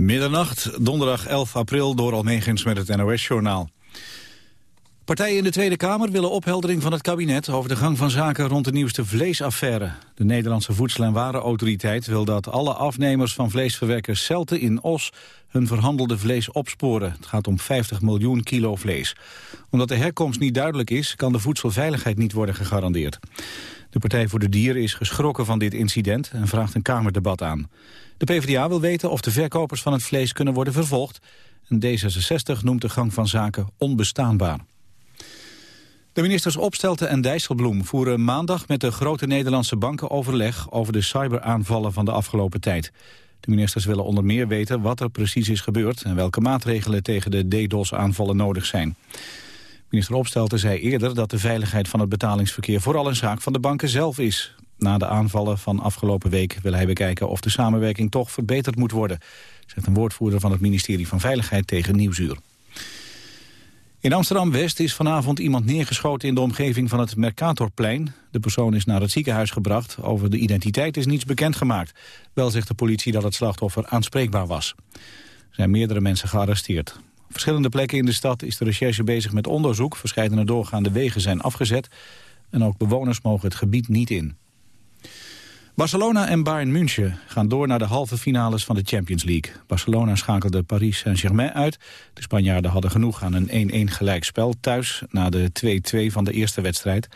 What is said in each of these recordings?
Middernacht, donderdag 11 april, door Almegens met het NOS-journaal. Partijen in de Tweede Kamer willen opheldering van het kabinet... over de gang van zaken rond de nieuwste vleesaffaire. De Nederlandse Voedsel- en Warenautoriteit wil dat alle afnemers van vleesverwerkers Celte in Os... hun verhandelde vlees opsporen. Het gaat om 50 miljoen kilo vlees. Omdat de herkomst niet duidelijk is, kan de voedselveiligheid niet worden gegarandeerd. De Partij voor de Dieren is geschrokken van dit incident en vraagt een Kamerdebat aan. De PvdA wil weten of de verkopers van het vlees kunnen worden vervolgd. En D66 noemt de gang van zaken onbestaanbaar. De ministers Opstelten en Dijsselbloem voeren maandag met de grote Nederlandse banken overleg over de cyberaanvallen van de afgelopen tijd. De ministers willen onder meer weten wat er precies is gebeurd en welke maatregelen tegen de DDoS-aanvallen nodig zijn. Minister Opstelten zei eerder dat de veiligheid van het betalingsverkeer vooral een zaak van de banken zelf is. Na de aanvallen van afgelopen week wil hij bekijken of de samenwerking toch verbeterd moet worden, zegt een woordvoerder van het ministerie van Veiligheid tegen Nieuwsuur. In Amsterdam-West is vanavond iemand neergeschoten in de omgeving van het Mercatorplein. De persoon is naar het ziekenhuis gebracht. Over de identiteit is niets bekendgemaakt. Wel zegt de politie dat het slachtoffer aanspreekbaar was. Er zijn meerdere mensen gearresteerd. Verschillende plekken in de stad is de recherche bezig met onderzoek. Verscheidene doorgaande wegen zijn afgezet. En ook bewoners mogen het gebied niet in. Barcelona en Bayern München gaan door naar de halve finales van de Champions League. Barcelona schakelde Paris Saint-Germain uit. De Spanjaarden hadden genoeg aan een 1-1 gelijkspel thuis... na de 2-2 van de eerste wedstrijd.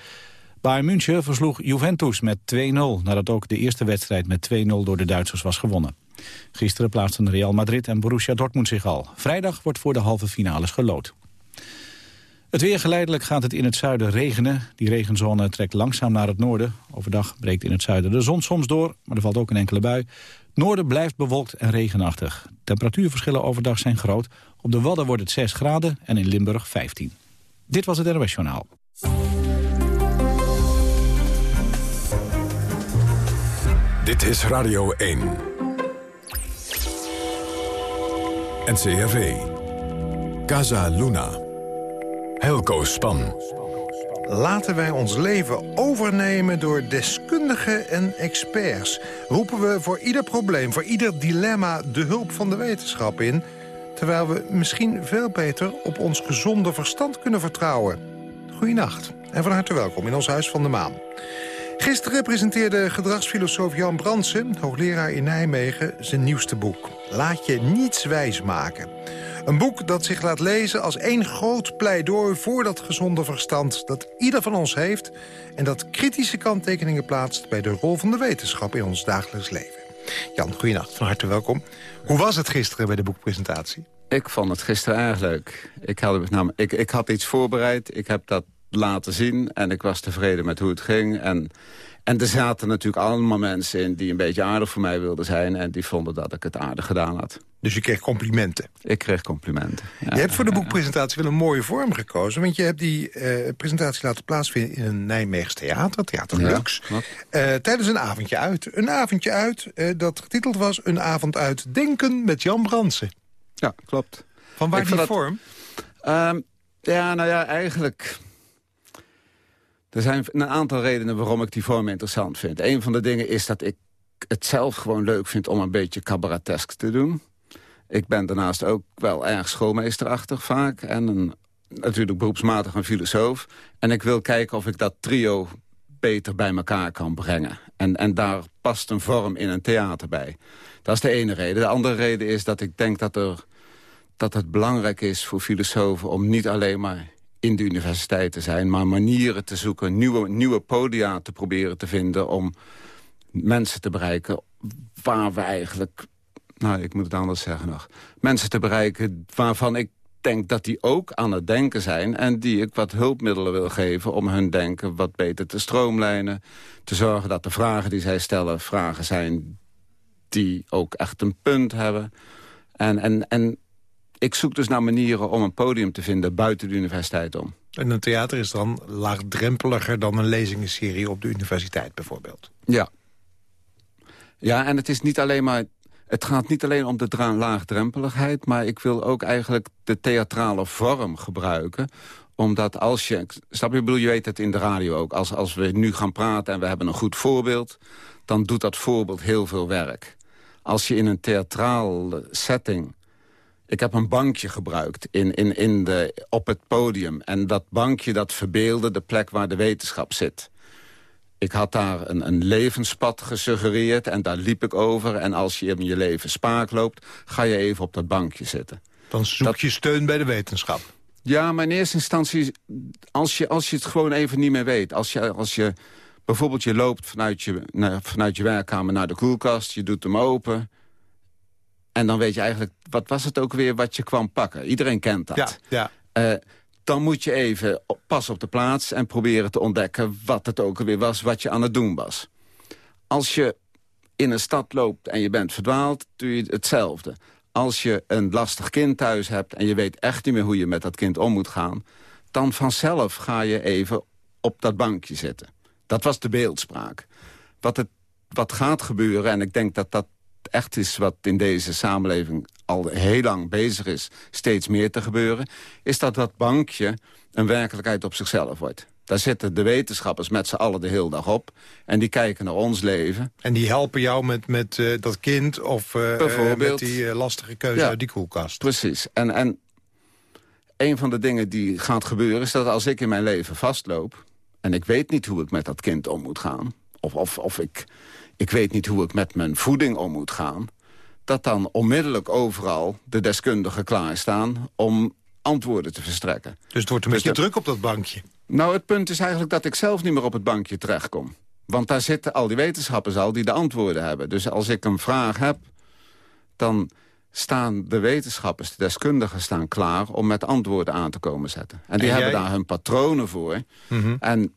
Bayern München versloeg Juventus met 2-0... nadat ook de eerste wedstrijd met 2-0 door de Duitsers was gewonnen. Gisteren plaatsten Real Madrid en Borussia Dortmund zich al. Vrijdag wordt voor de halve finales gelood. Het weer geleidelijk gaat het in het zuiden regenen. Die regenzone trekt langzaam naar het noorden. Overdag breekt in het zuiden de zon soms door, maar er valt ook een enkele bui. Het noorden blijft bewolkt en regenachtig. Temperatuurverschillen overdag zijn groot. Op de Wadden wordt het 6 graden en in Limburg 15. Dit was het NOS Journaal. Dit is Radio 1. NCRV. Casa Luna. Helco Span. Laten wij ons leven overnemen door deskundigen en experts. Roepen we voor ieder probleem, voor ieder dilemma de hulp van de wetenschap in... terwijl we misschien veel beter op ons gezonde verstand kunnen vertrouwen. Goedenacht en van harte welkom in ons Huis van de Maan. Gisteren presenteerde gedragsfilosoof Jan Brandsen, hoogleraar in Nijmegen, zijn nieuwste boek. Laat je niets wijs maken. Een boek dat zich laat lezen als één groot pleidooi voor dat gezonde verstand dat ieder van ons heeft en dat kritische kanttekeningen plaatst bij de rol van de wetenschap in ons dagelijks leven. Jan, goeienacht, van harte welkom. Hoe was het gisteren bij de boekpresentatie? Ik vond het gisteren erg leuk. Ik had, ik, ik had iets voorbereid, ik heb dat laten zien en ik was tevreden met hoe het ging. En en er zaten natuurlijk allemaal mensen in die een beetje aardig voor mij wilden zijn... en die vonden dat ik het aardig gedaan had. Dus je kreeg complimenten? Ik kreeg complimenten, Je hebt voor de boekpresentatie wel een mooie vorm gekozen... want je hebt die uh, presentatie laten plaatsvinden in een Nijmeegs theater, Theater Lux... Uh, tijdens een avondje uit. Een avondje uit uh, dat getiteld was... Een avond uit denken met Jan Bransen. Ja, klopt. Van waar die vorm? Um, ja, nou ja, eigenlijk er zijn een aantal redenen waarom ik die vorm interessant vind. Een van de dingen is dat ik het zelf gewoon leuk vind om een beetje cabaretesk te doen. Ik ben daarnaast ook wel erg schoolmeesterachtig vaak. En een, natuurlijk beroepsmatig een filosoof. En ik wil kijken of ik dat trio beter bij elkaar kan brengen. En, en daar past een vorm in een theater bij. Dat is de ene reden. De andere reden is dat ik denk dat, er, dat het belangrijk is voor filosofen... om niet alleen maar in de universiteit te zijn... maar manieren te zoeken, nieuwe, nieuwe podia te proberen te vinden... om mensen te bereiken waar we eigenlijk... Nou, ik moet het anders zeggen nog. Mensen te bereiken waarvan ik denk dat die ook aan het denken zijn... en die ik wat hulpmiddelen wil geven om hun denken wat beter te stroomlijnen. Te zorgen dat de vragen die zij stellen vragen zijn die ook echt een punt hebben. En, en, en ik zoek dus naar manieren om een podium te vinden buiten de universiteit om. En een theater is dan laagdrempeliger dan een lezingenserie op de universiteit bijvoorbeeld? Ja. Ja, en het is niet alleen maar... Het gaat niet alleen om de laagdrempeligheid... maar ik wil ook eigenlijk de theatrale vorm gebruiken omdat als je... Snap je, bedoel, je weet het in de radio ook. Als, als we nu gaan praten en we hebben een goed voorbeeld... dan doet dat voorbeeld heel veel werk. Als je in een theatraal setting... Ik heb een bankje gebruikt in, in, in de, op het podium. En dat bankje dat verbeelde de plek waar de wetenschap zit. Ik had daar een, een levenspad gesuggereerd en daar liep ik over. En als je in je leven spaak loopt, ga je even op dat bankje zitten. Dan zoek je steun bij de wetenschap. Ja, maar in eerste instantie, als je, als je het gewoon even niet meer weet. Als je, als je bijvoorbeeld je loopt vanuit je, naar, vanuit je werkkamer naar de koelkast. Je doet hem open. En dan weet je eigenlijk, wat was het ook weer wat je kwam pakken? Iedereen kent dat. Ja, ja. Uh, dan moet je even pas op de plaats en proberen te ontdekken... wat het ook alweer was wat je aan het doen was. Als je in een stad loopt en je bent verdwaald, doe je hetzelfde. Als je een lastig kind thuis hebt en je weet echt niet meer hoe je met dat kind om moet gaan... dan vanzelf ga je even op dat bankje zitten. Dat was de beeldspraak. Wat, het, wat gaat gebeuren, en ik denk dat dat echt is wat in deze samenleving al heel lang bezig is... steeds meer te gebeuren... is dat dat bankje een werkelijkheid op zichzelf wordt. Daar zitten de wetenschappers met z'n allen de hele dag op. En die kijken naar ons leven. En die helpen jou met, met uh, dat kind of uh, met die lastige keuze ja, uit die koelkast. Precies. En, en een van de dingen die gaat gebeuren is dat als ik in mijn leven vastloop... en ik weet niet hoe ik met dat kind om moet gaan... of, of, of ik, ik weet niet hoe ik met mijn voeding om moet gaan... dat dan onmiddellijk overal de deskundigen klaarstaan... om antwoorden te verstrekken. Dus het wordt een dus beetje druk op dat bankje? Nou, het punt is eigenlijk dat ik zelf niet meer op het bankje terechtkom. Want daar zitten al die wetenschappers al die de antwoorden hebben. Dus als ik een vraag heb, dan staan de wetenschappers, de deskundigen staan klaar... om met antwoorden aan te komen zetten. En die hebben daar hun patronen voor. Mhm. En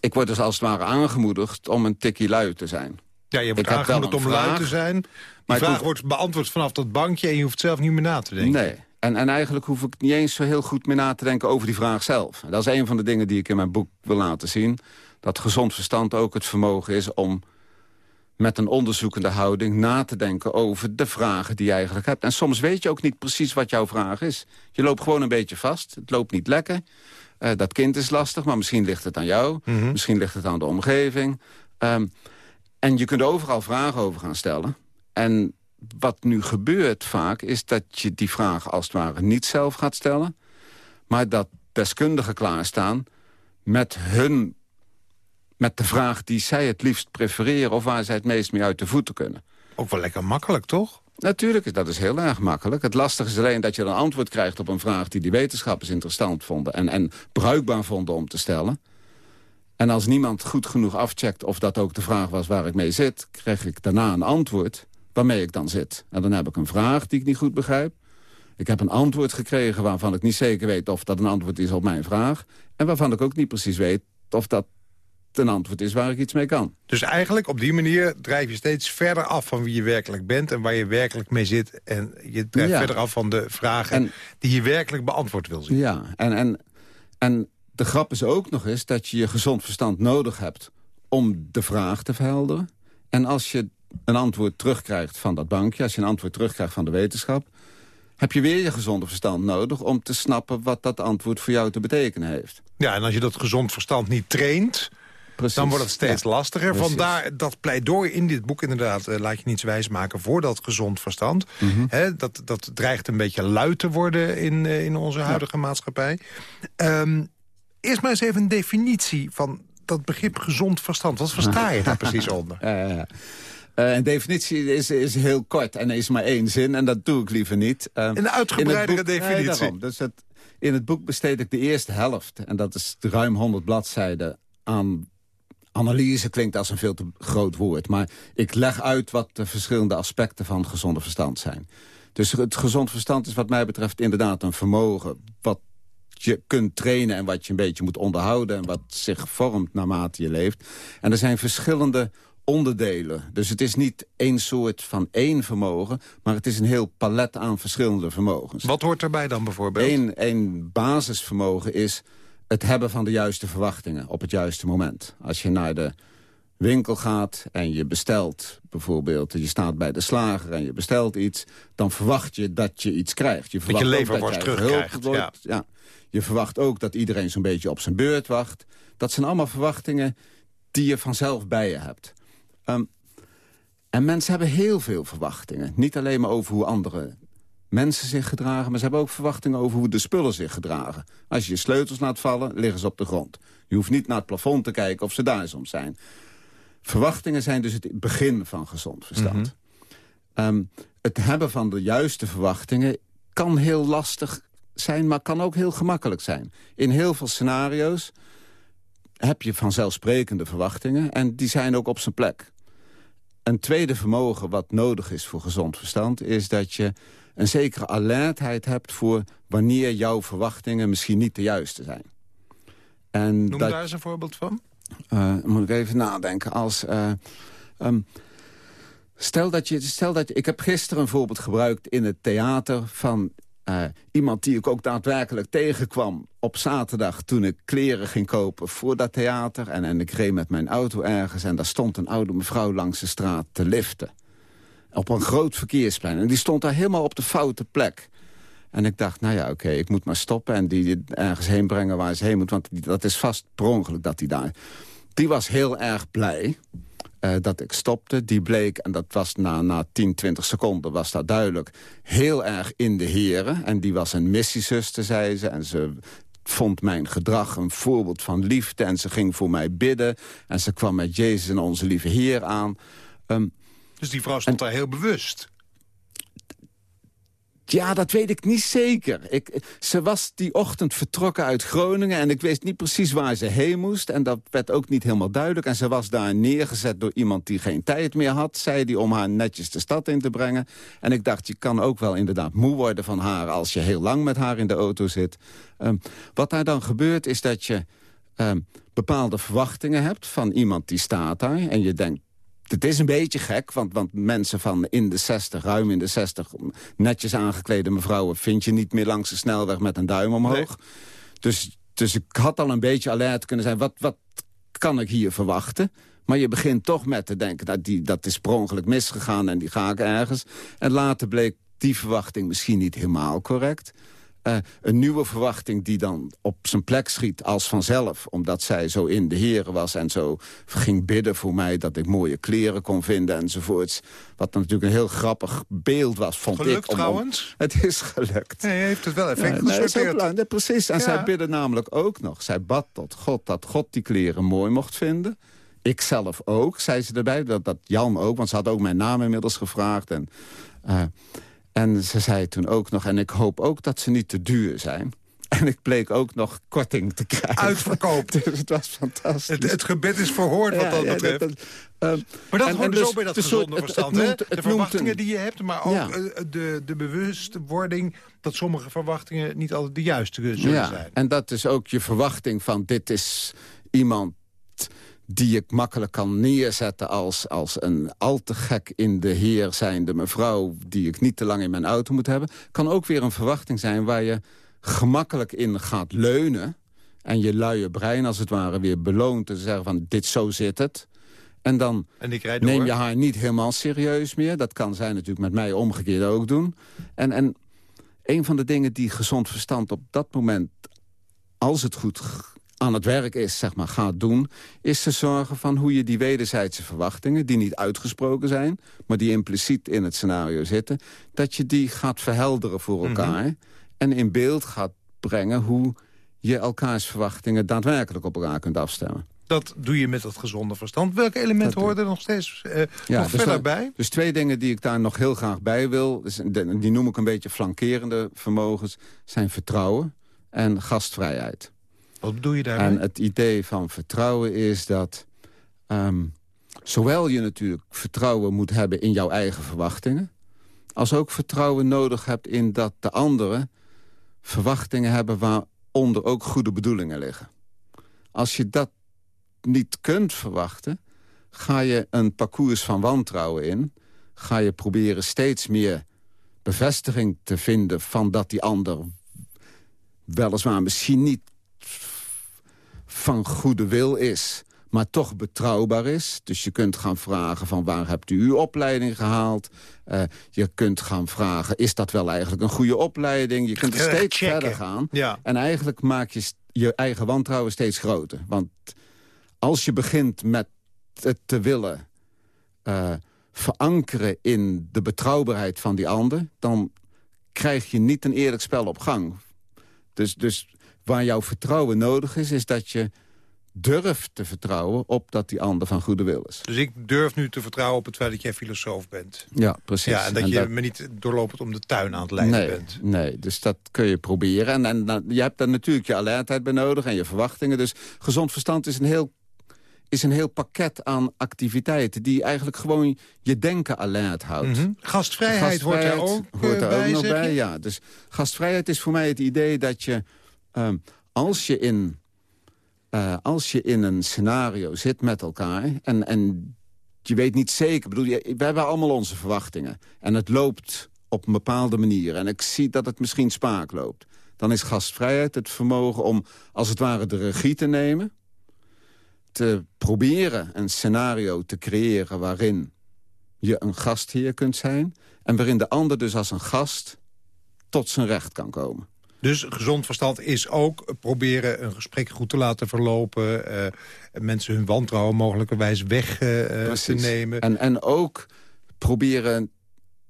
ik word dus als het ware aangemoedigd om een tikkie lui te zijn. Ja, je wordt aangemoedigd om lui te zijn. Die maar vraag wordt beantwoord vanaf dat bankje... en je hoeft zelf niet meer na te denken. Nee, en, en eigenlijk hoef ik niet eens zo heel goed meer na te denken over die vraag zelf. Dat is een van de dingen die ik in mijn boek wil laten zien. Dat gezond verstand ook het vermogen is om met een onderzoekende houding na te denken over de vragen die je eigenlijk hebt. En soms weet je ook niet precies wat jouw vraag is. Je loopt gewoon een beetje vast. Het loopt niet lekker. Uh, dat kind is lastig, maar misschien ligt het aan jou. Mhm. Misschien ligt het aan de omgeving. Um, en je kunt overal vragen over gaan stellen. En wat nu gebeurt vaak, is dat je die vraag als het ware niet zelf gaat stellen. Maar dat deskundigen klaarstaan met hun met de vraag die zij het liefst prefereren... of waar zij het meest mee uit de voeten kunnen. Ook wel lekker makkelijk, toch? Natuurlijk, dat is heel erg makkelijk. Het lastige is alleen dat je een antwoord krijgt op een vraag... die die wetenschappers interessant vonden en, en bruikbaar vonden om te stellen. En als niemand goed genoeg afcheckt of dat ook de vraag was waar ik mee zit... krijg ik daarna een antwoord waarmee ik dan zit. En dan heb ik een vraag die ik niet goed begrijp. Ik heb een antwoord gekregen waarvan ik niet zeker weet of dat een antwoord is op mijn vraag. En waarvan ik ook niet precies weet of dat een antwoord is waar ik iets mee kan. Dus eigenlijk op die manier drijf je steeds verder af van wie je werkelijk bent... en waar je werkelijk mee zit. En je drijft verder af van de vragen die je werkelijk beantwoord wil zien. Ja, en, en, en de grap is ook nog eens dat je je gezond verstand nodig hebt... om de vraag te verhelderen. En als je een antwoord terugkrijgt van dat bankje... als je een antwoord terugkrijgt van de wetenschap... heb je weer je gezonde verstand nodig om te snappen... wat dat antwoord voor jou te betekenen heeft. Ja, en als je dat gezond verstand niet traint... Dan wordt het steeds lastiger. Vandaar dat pleidooi in dit boek inderdaad... Uh, laat je niets wijsmaken voor dat gezond verstand. Mhm. dat, dat dreigt een beetje luid te worden in, uh, in onze huidige maatschappij. Um, eerst maar eens even een definitie van dat begrip gezond verstand. Wat versta je daar precies onder? Uh, een definitie is, is heel kort en is maar één zin. En dat doe ik liever niet. Een uitgebreidere definitie. Nee, dus het, in het boek besteed ik de eerste helft. En dat is ruim 100 bladzijden aan analyse klinkt als een veel te groot woord. Maar ik leg uit wat de verschillende aspecten van gezonde verstand zijn. Dus het gezond verstand is wat mij betreft inderdaad een vermogen... wat je kunt trainen en wat je een beetje moet onderhouden... en wat zich vormt naarmate je leeft. En er zijn verschillende onderdelen. Dus het is niet één soort van één vermogen... maar het is een heel palet aan verschillende vermogens. Wat hoort erbij dan bijvoorbeeld? Eén, basisvermogen is het hebben van de juiste verwachtingen op het juiste moment. Als je naar de winkel gaat en je bestelt bijvoorbeeld... je staat bij de slager en je bestelt iets... dan verwacht je dat je iets krijgt. Je verwacht dat je leverworst terugkrijgt. Ja. ja. Je verwacht ook dat iedereen zo'n beetje op zijn beurt wacht. Dat zijn allemaal verwachtingen die je vanzelf bij je hebt. Um, En mensen hebben heel veel verwachtingen. Niet alleen maar over hoe andere mensen zich gedragen... maar ze hebben ook verwachtingen over hoe de spullen zich gedragen. Als je je sleutels laat vallen, liggen ze op de grond. Je hoeft niet naar het plafond te kijken of ze daar soms zijn. Verwachtingen zijn dus het begin van gezond verstand. Mhm. Ehm, het hebben van de juiste verwachtingen kan heel lastig zijn... maar kan ook heel gemakkelijk zijn. In heel veel scenario's heb je vanzelfsprekende verwachtingen... en die zijn ook op zijn plek. Een tweede vermogen wat nodig is voor gezond verstand... is dat je een zekere alertheid hebt voor wanneer jouw verwachtingen misschien niet de juiste zijn. En Noem daar eens een voorbeeld van. Uh, moet ik even nadenken. Als, uh, um, stel, dat je, stel dat je... Ik heb gisteren een voorbeeld gebruikt in het theater... van uh, iemand die ik ook daadwerkelijk tegenkwam op zaterdag... toen ik kleren ging kopen voor dat theater. En, en ik reed met mijn auto ergens... en daar stond een oude mevrouw langs de straat te liften. Op een groot verkeersplein. En die stond daar helemaal op de foute plek. En ik dacht, nou ja, oké, ik moet maar stoppen... en die ergens heen brengen waar ze heen moet. Want dat is vast per ongeluk dat hij daar... Die was heel erg blij uh, dat ik stopte. Die bleek, en dat was na, na 10, 20 seconden was dat duidelijk... heel erg in de heren. En die was een missiezuster, zei ze. En ze vond mijn gedrag een voorbeeld van liefde. En ze ging voor mij bidden. En ze kwam met Jezus en onze lieve Heer aan. Um, dus die vrouw stond daar heel bewust? Ja, dat weet ik niet zeker. Ik, ze was die ochtend vertrokken uit Groningen... en ik wist niet precies waar ze heen moest. En dat werd ook niet helemaal duidelijk. En ze was daar neergezet door iemand die geen tijd meer had... zei die om haar netjes de stad in te brengen. En ik dacht, je kan ook wel inderdaad moe worden van haar... als je heel lang met haar in de auto zit. Um, wat daar dan gebeurt, is dat je... Um, bepaalde verwachtingen hebt van iemand die staat daar... en je denkt, het is een beetje gek, want, want mensen van in de 60, ruim in de 60... netjes aangeklede mevrouwen vind je niet meer langs de snelweg met een duim omhoog. Dus, dus ik had al een beetje alert kunnen zijn, wat, wat kan ik hier verwachten? Maar je begint toch met te denken, dat, die, dat is per misgegaan en die ga ik ergens. En later bleek die verwachting misschien niet helemaal correct. Uh, een nieuwe verwachting die dan op zijn plek schiet als vanzelf. Omdat zij zo in de heren was en zo ging bidden voor mij... dat ik mooie kleren kon vinden enzovoorts. Wat natuurlijk een heel grappig beeld was, vond gelukt, ik. Om, trouwens? het is gelukt. Nee, heeft het wel effect ja, nee, Precies, en zij bidden namelijk ook nog. Zij bad tot God dat God die kleren mooi mocht vinden... Ik zelf ook, zei ze erbij. Dat, dat Jan ook, want ze had ook mijn naam inmiddels gevraagd. En, uh, en ze zei toen ook nog, en ik hoop ook dat ze niet te duur zijn. En ik bleek ook nog korting te krijgen. Uitverkoopt. Dus het was fantastisch. Het, het gebed is verhoord wat dat betreft. Ja, dat, uh, maar dat hoort dus, zo bij dat gezonde verstand. Het, het, de verwachtingen die je hebt, maar ook uh, de, de bewustwording... dat sommige verwachtingen niet altijd de juiste zullen ja, zijn. En dat is ook je verwachting van dit is iemand die ik makkelijk kan neerzetten als, als een al te gek in de heer zijnde mevrouw... die ik niet te lang in mijn auto moet hebben... kan ook weer een verwachting zijn waar je gemakkelijk in gaat leunen... en je luie brein als het ware weer beloont te zeggen van dit zo zit het... En dan neem je haar niet helemaal serieus meer. Dat kan zij natuurlijk met mij omgekeerd ook doen. En, en een van de dingen die gezond verstand op dat moment... als het goed aan het werk is, zeg maar, gaat doen... is te zorgen van hoe je die wederzijdse verwachtingen... die niet uitgesproken zijn, maar die impliciet in het scenario zitten... dat je die gaat verhelderen voor mhm. elkaar... en in beeld gaat brengen hoe je elkaars verwachtingen... daadwerkelijk op elkaar kunt afstemmen. Dat doe je met dat gezonde verstand. Welke elementen horen er nog steeds ja, nog dus verder bij? Dus twee dingen die ik daar nog heel graag bij wil... Dus die noem ik een beetje flankerende vermogens... zijn vertrouwen en gastvrijheid. Wat bedoel je daarmee? En het idee van vertrouwen is dat... Um, zowel je natuurlijk vertrouwen moet hebben in jouw eigen verwachtingen... als ook vertrouwen nodig hebt in dat de anderen verwachtingen hebben... waaronder ook goede bedoelingen liggen. Als je dat niet kunt verwachten... ga je een parcours van wantrouwen in. Ga je proberen steeds meer bevestiging te vinden... van dat die ander weliswaar misschien niet van goede wil is maar toch betrouwbaar is. Dus je kunt gaan vragen van waar hebt u uw opleiding gehaald? Uh, je kunt gaan vragen, is dat wel eigenlijk een goede opleiding? Je kunt er steeds verder gaan. Ja. En eigenlijk maak je je eigen wantrouwen steeds groter. Want als je begint met het te willen... Uh, verankeren in de betrouwbaarheid van die ander... dan krijg je niet een eerlijk spel op gang. Dus, dus waar jouw vertrouwen nodig is, is dat je durft te vertrouwen op dat die ander van goede wil is. Dus ik durf nu te vertrouwen op het feit dat jij filosoof bent. Ja, precies. Ja, en dat je me niet doorlopend om de tuin aan het leiden nee, bent. Nee, dus dat kun je proberen. En, en, en je hebt daar natuurlijk je alertheid bij nodig en je verwachtingen. Dus gezond verstand is een heel is een heel pakket aan activiteiten... die eigenlijk gewoon je denken alert houdt. Mhm. Gastvrijheid, hoort er ook, hoort er bij, ook nog bij. Ja, dus gastvrijheid is voor mij het idee dat je... ehm, als, je in, eh, als je in een scenario zit met elkaar... en, en je weet niet zeker... Bedoel, je, we hebben allemaal onze verwachtingen. En het loopt op een bepaalde manier. En ik zie dat het misschien spaak loopt. Dan is gastvrijheid het vermogen om, als het ware, de regie te nemen te proberen een scenario te creëren... waarin je een gastheer kunt zijn... en waarin de ander dus als een gast tot zijn recht kan komen. Dus gezond verstand is ook proberen een gesprek goed te laten verlopen. eh, mensen hun wantrouwen mogelijkerwijs weg eh, te nemen. En, en ook proberen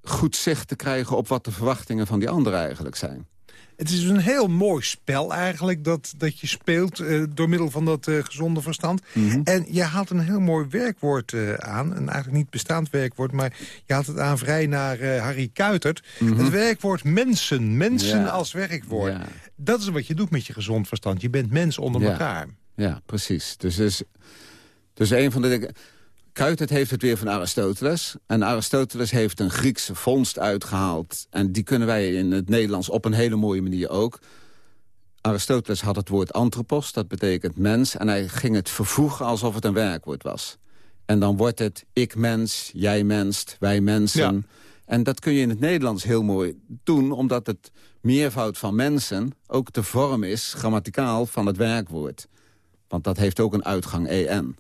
goed zicht te krijgen op wat de verwachtingen van die ander eigenlijk zijn. Het is een heel mooi spel eigenlijk dat, dat je speelt eh, door middel van dat eh, gezonde verstand. Mhm. En je haalt een heel mooi werkwoord eh, aan. Een eigenlijk niet bestaand werkwoord, maar je haalt het aan vrij naar Harry Kuitert. Het werkwoord mensen. Mensen Mhm. Ja. als werkwoord. Ja. Dat is wat je doet met je gezond verstand. Je bent mens onder Ja. elkaar. Ja, precies. Dus, dus, dus een van de dingen... Kuitert heeft het weer van Aristoteles. En Aristoteles heeft een Griekse vondst uitgehaald. En die kunnen wij in het Nederlands op een hele mooie manier ook. Aristoteles had het woord anthropos, dat betekent mens. En hij ging het vervoegen alsof het een werkwoord was. En dan wordt het ik mens, jij menst, wij mensen. Ja. En dat kun je in het Nederlands heel mooi doen... omdat het meervoud van mensen ook de vorm is, grammaticaal, van het werkwoord. Want dat heeft ook een uitgang en.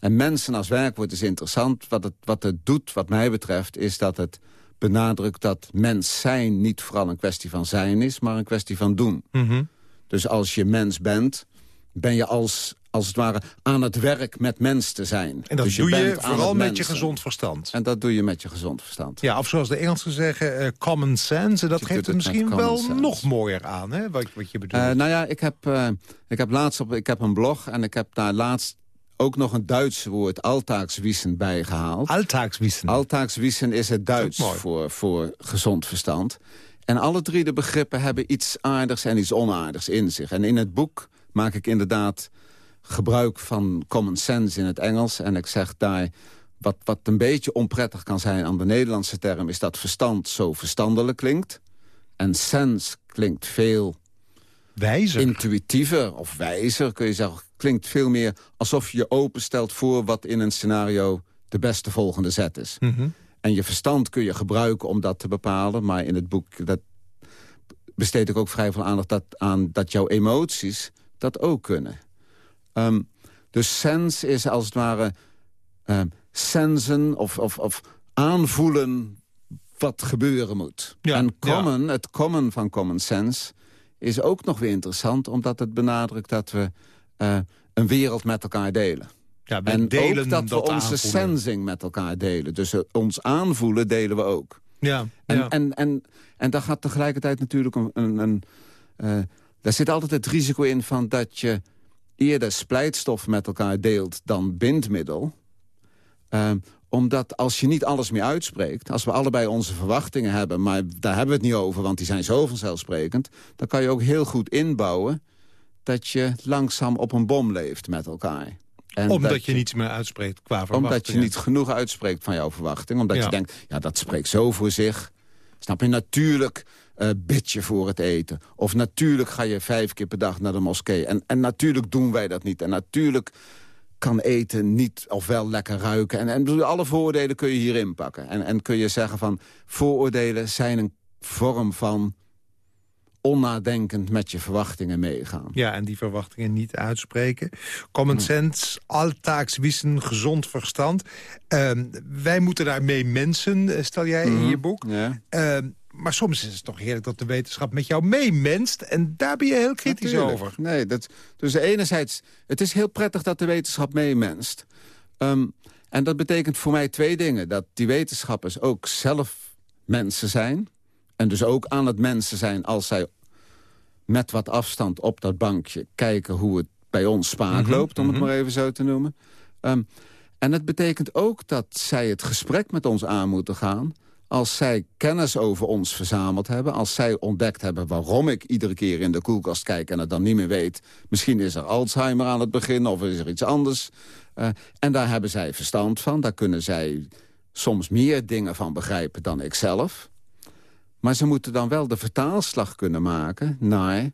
En mensen als werkwoord is interessant. Wat het, wat het doet, wat mij betreft, is dat het benadrukt dat mens zijn niet vooral een kwestie van zijn is, maar een kwestie van doen. Mhm. Dus als je mens bent, ben je als, als het ware aan het werk met mens te zijn. En dat dus doe je vooral met je gezond verstand. En dat doe je met je gezond verstand. Ja, of zoals de Engelsen zeggen, eh, common sense. En dat Je geeft het misschien wel sense. nog mooier aan, hè, wat, wat je bedoelt. Eh, nou ja, ik heb, eh, ik heb laatst op, ik heb een blog en ik heb daar laatst ook nog een Duitse woord, Alltagswissen, bijgehaald. Alltagswissen. Alltagswissen is het Duits voor, voor gezond verstand. En alle drie de begrippen hebben iets aardigs en iets onaardigs in zich. En in het boek maak ik inderdaad gebruik van common sense in het Engels. En ik zeg daar, wat, wat een beetje onprettig kan zijn aan de Nederlandse term... is dat verstand zo verstandelijk klinkt. En sense klinkt veel Wijzer. intuïtiever of wijzer, kun je zeggen. Klinkt veel meer alsof je je openstelt voor wat in een scenario de beste volgende zet is. Mhm. En je verstand kun je gebruiken om dat te bepalen. Maar in het boek dat besteed ik ook vrij veel aandacht dat, aan dat jouw emoties dat ook kunnen. Ehm, dus sens is als het ware ehm, sensen of, of, of aanvoelen wat gebeuren moet. Ja, en common, het common van common sense is ook nog weer interessant... omdat het benadrukt dat we eh, een wereld met elkaar delen. Ja, En delen ook dat we onze aanvoelen. sensing met elkaar delen. Dus eh, ons aanvoelen delen we ook. Ja, En, ja. en, en, en daar gaat tegelijkertijd natuurlijk een... een, een eh, daar zit altijd het risico in van dat je eerder splijtstof met elkaar deelt dan bindmiddel. Eh, omdat als je niet alles meer uitspreekt... als we allebei onze verwachtingen hebben... maar daar hebben we het niet over, want die zijn zo vanzelfsprekend... dan kan je ook heel goed inbouwen dat je langzaam op een bom leeft met elkaar. En Omdat dat je niets meer uitspreekt qua verwachtingen. omdat je niet genoeg uitspreekt van jouw verwachting. Omdat Ja. je denkt, ja, dat spreekt zo voor zich. Snap je? Natuurlijk eh bid je voor het eten. Of natuurlijk ga je vijf keer per dag naar de moskee. En, en natuurlijk doen wij dat niet. En natuurlijk kan eten niet of wel lekker ruiken. En, en alle vooroordelen kun je hierin pakken. En, en kun je zeggen van, vooroordelen zijn een vorm van onnadenkend met je verwachtingen meegaan. Ja, en die verwachtingen niet uitspreken. Common sense, alltagswissen, gezond verstand. Ehm, wij moeten daarmee mensen, eh, stel jij in je boek. Ja. Ehm, maar soms is het toch heerlijk dat de wetenschap met jou meemenst. En daar ben je heel kritisch Natuurlijk. over. Nee, dat, dus enerzijds, het is heel prettig dat de wetenschap meemenst. Ehm, En dat betekent voor mij twee dingen. Dat die wetenschappers ook zelf mensen zijn. En dus ook aan het mensen zijn als zij met wat afstand op dat bankje... kijken hoe het bij ons spaak mhm, loopt, om het mhm. maar even zo te noemen. Um, en het betekent ook dat zij het gesprek met ons aan moeten gaan... als zij kennis over ons verzameld hebben... als zij ontdekt hebben waarom ik iedere keer in de koelkast kijk... en het dan niet meer weet. Misschien is er Alzheimer aan het begin of is er iets anders. Uh, en daar hebben zij verstand van. Daar kunnen zij soms meer dingen van begrijpen dan ik zelf. Maar ze moeten dan wel de vertaalslag kunnen maken naar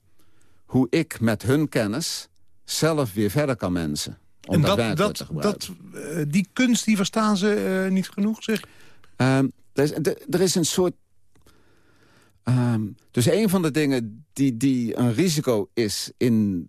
hoe ik met hun kennis zelf weer verder kan mensen. Om en dat, dat, dat, uh, die kunst die verstaan ze uh, niet genoeg, zeg? Um, er, is, er, is een soort... Um, dus een van de dingen die, die een risico is in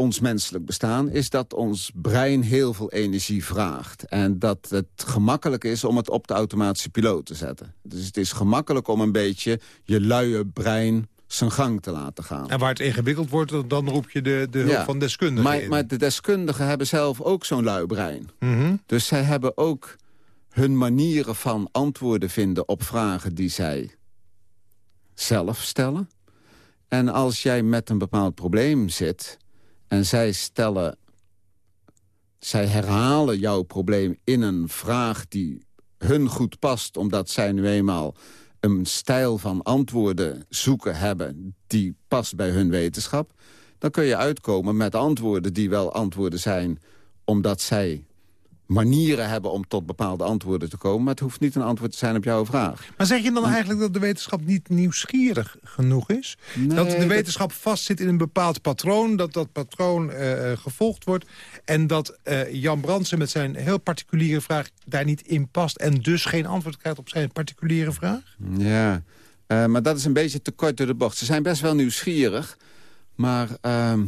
ons menselijk bestaan... is dat ons brein heel veel energie vraagt. En dat het gemakkelijk is om het op de automatische piloot te zetten. Dus het is gemakkelijk om een beetje je luie brein zijn gang te laten gaan. En waar het ingewikkeld wordt, dan roep je de, de hulp van deskundigen maar, maar, de deskundigen hebben zelf ook zo'n lui brein. Mhm. Dus zij hebben ook hun manieren van antwoorden vinden op vragen die zij zelf stellen. En als jij met een bepaald probleem zit en zij stellen... zij herhalen jouw probleem in een vraag die hun goed past... omdat zij nu eenmaal een stijl van antwoorden zoeken hebben... die past bij hun wetenschap... dan kun je uitkomen met antwoorden die wel antwoorden zijn... omdat zij manieren hebben om tot bepaalde antwoorden te komen. Maar het hoeft niet een antwoord te zijn op jouw vraag. Maar zeg je dan eigenlijk dat de wetenschap niet nieuwsgierig genoeg is? dat de wetenschap vastzit in een bepaald patroon, dat dat patroon uh, gevolgd wordt... en dat uh, Jan Brandsen met zijn heel particuliere vraag daar niet in past... en dus geen antwoord krijgt op zijn particuliere vraag? Ja, uh, maar dat is een beetje te kort door de bocht. Ze zijn best wel nieuwsgierig, maar... Ehm,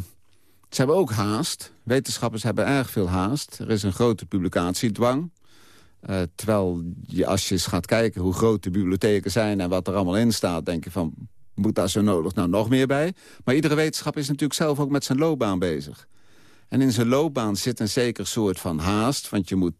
ze hebben ook haast. Wetenschappers hebben erg veel haast. Er is een grote publicatiedwang. Uh, terwijl je, als je eens gaat kijken hoe groot de bibliotheken zijn... en wat er allemaal in staat, denk je van... moet daar zo nodig nou nog meer bij? Maar iedere wetenschap is natuurlijk zelf ook met zijn loopbaan bezig. En in zijn loopbaan zit een zeker soort van haast... want je moet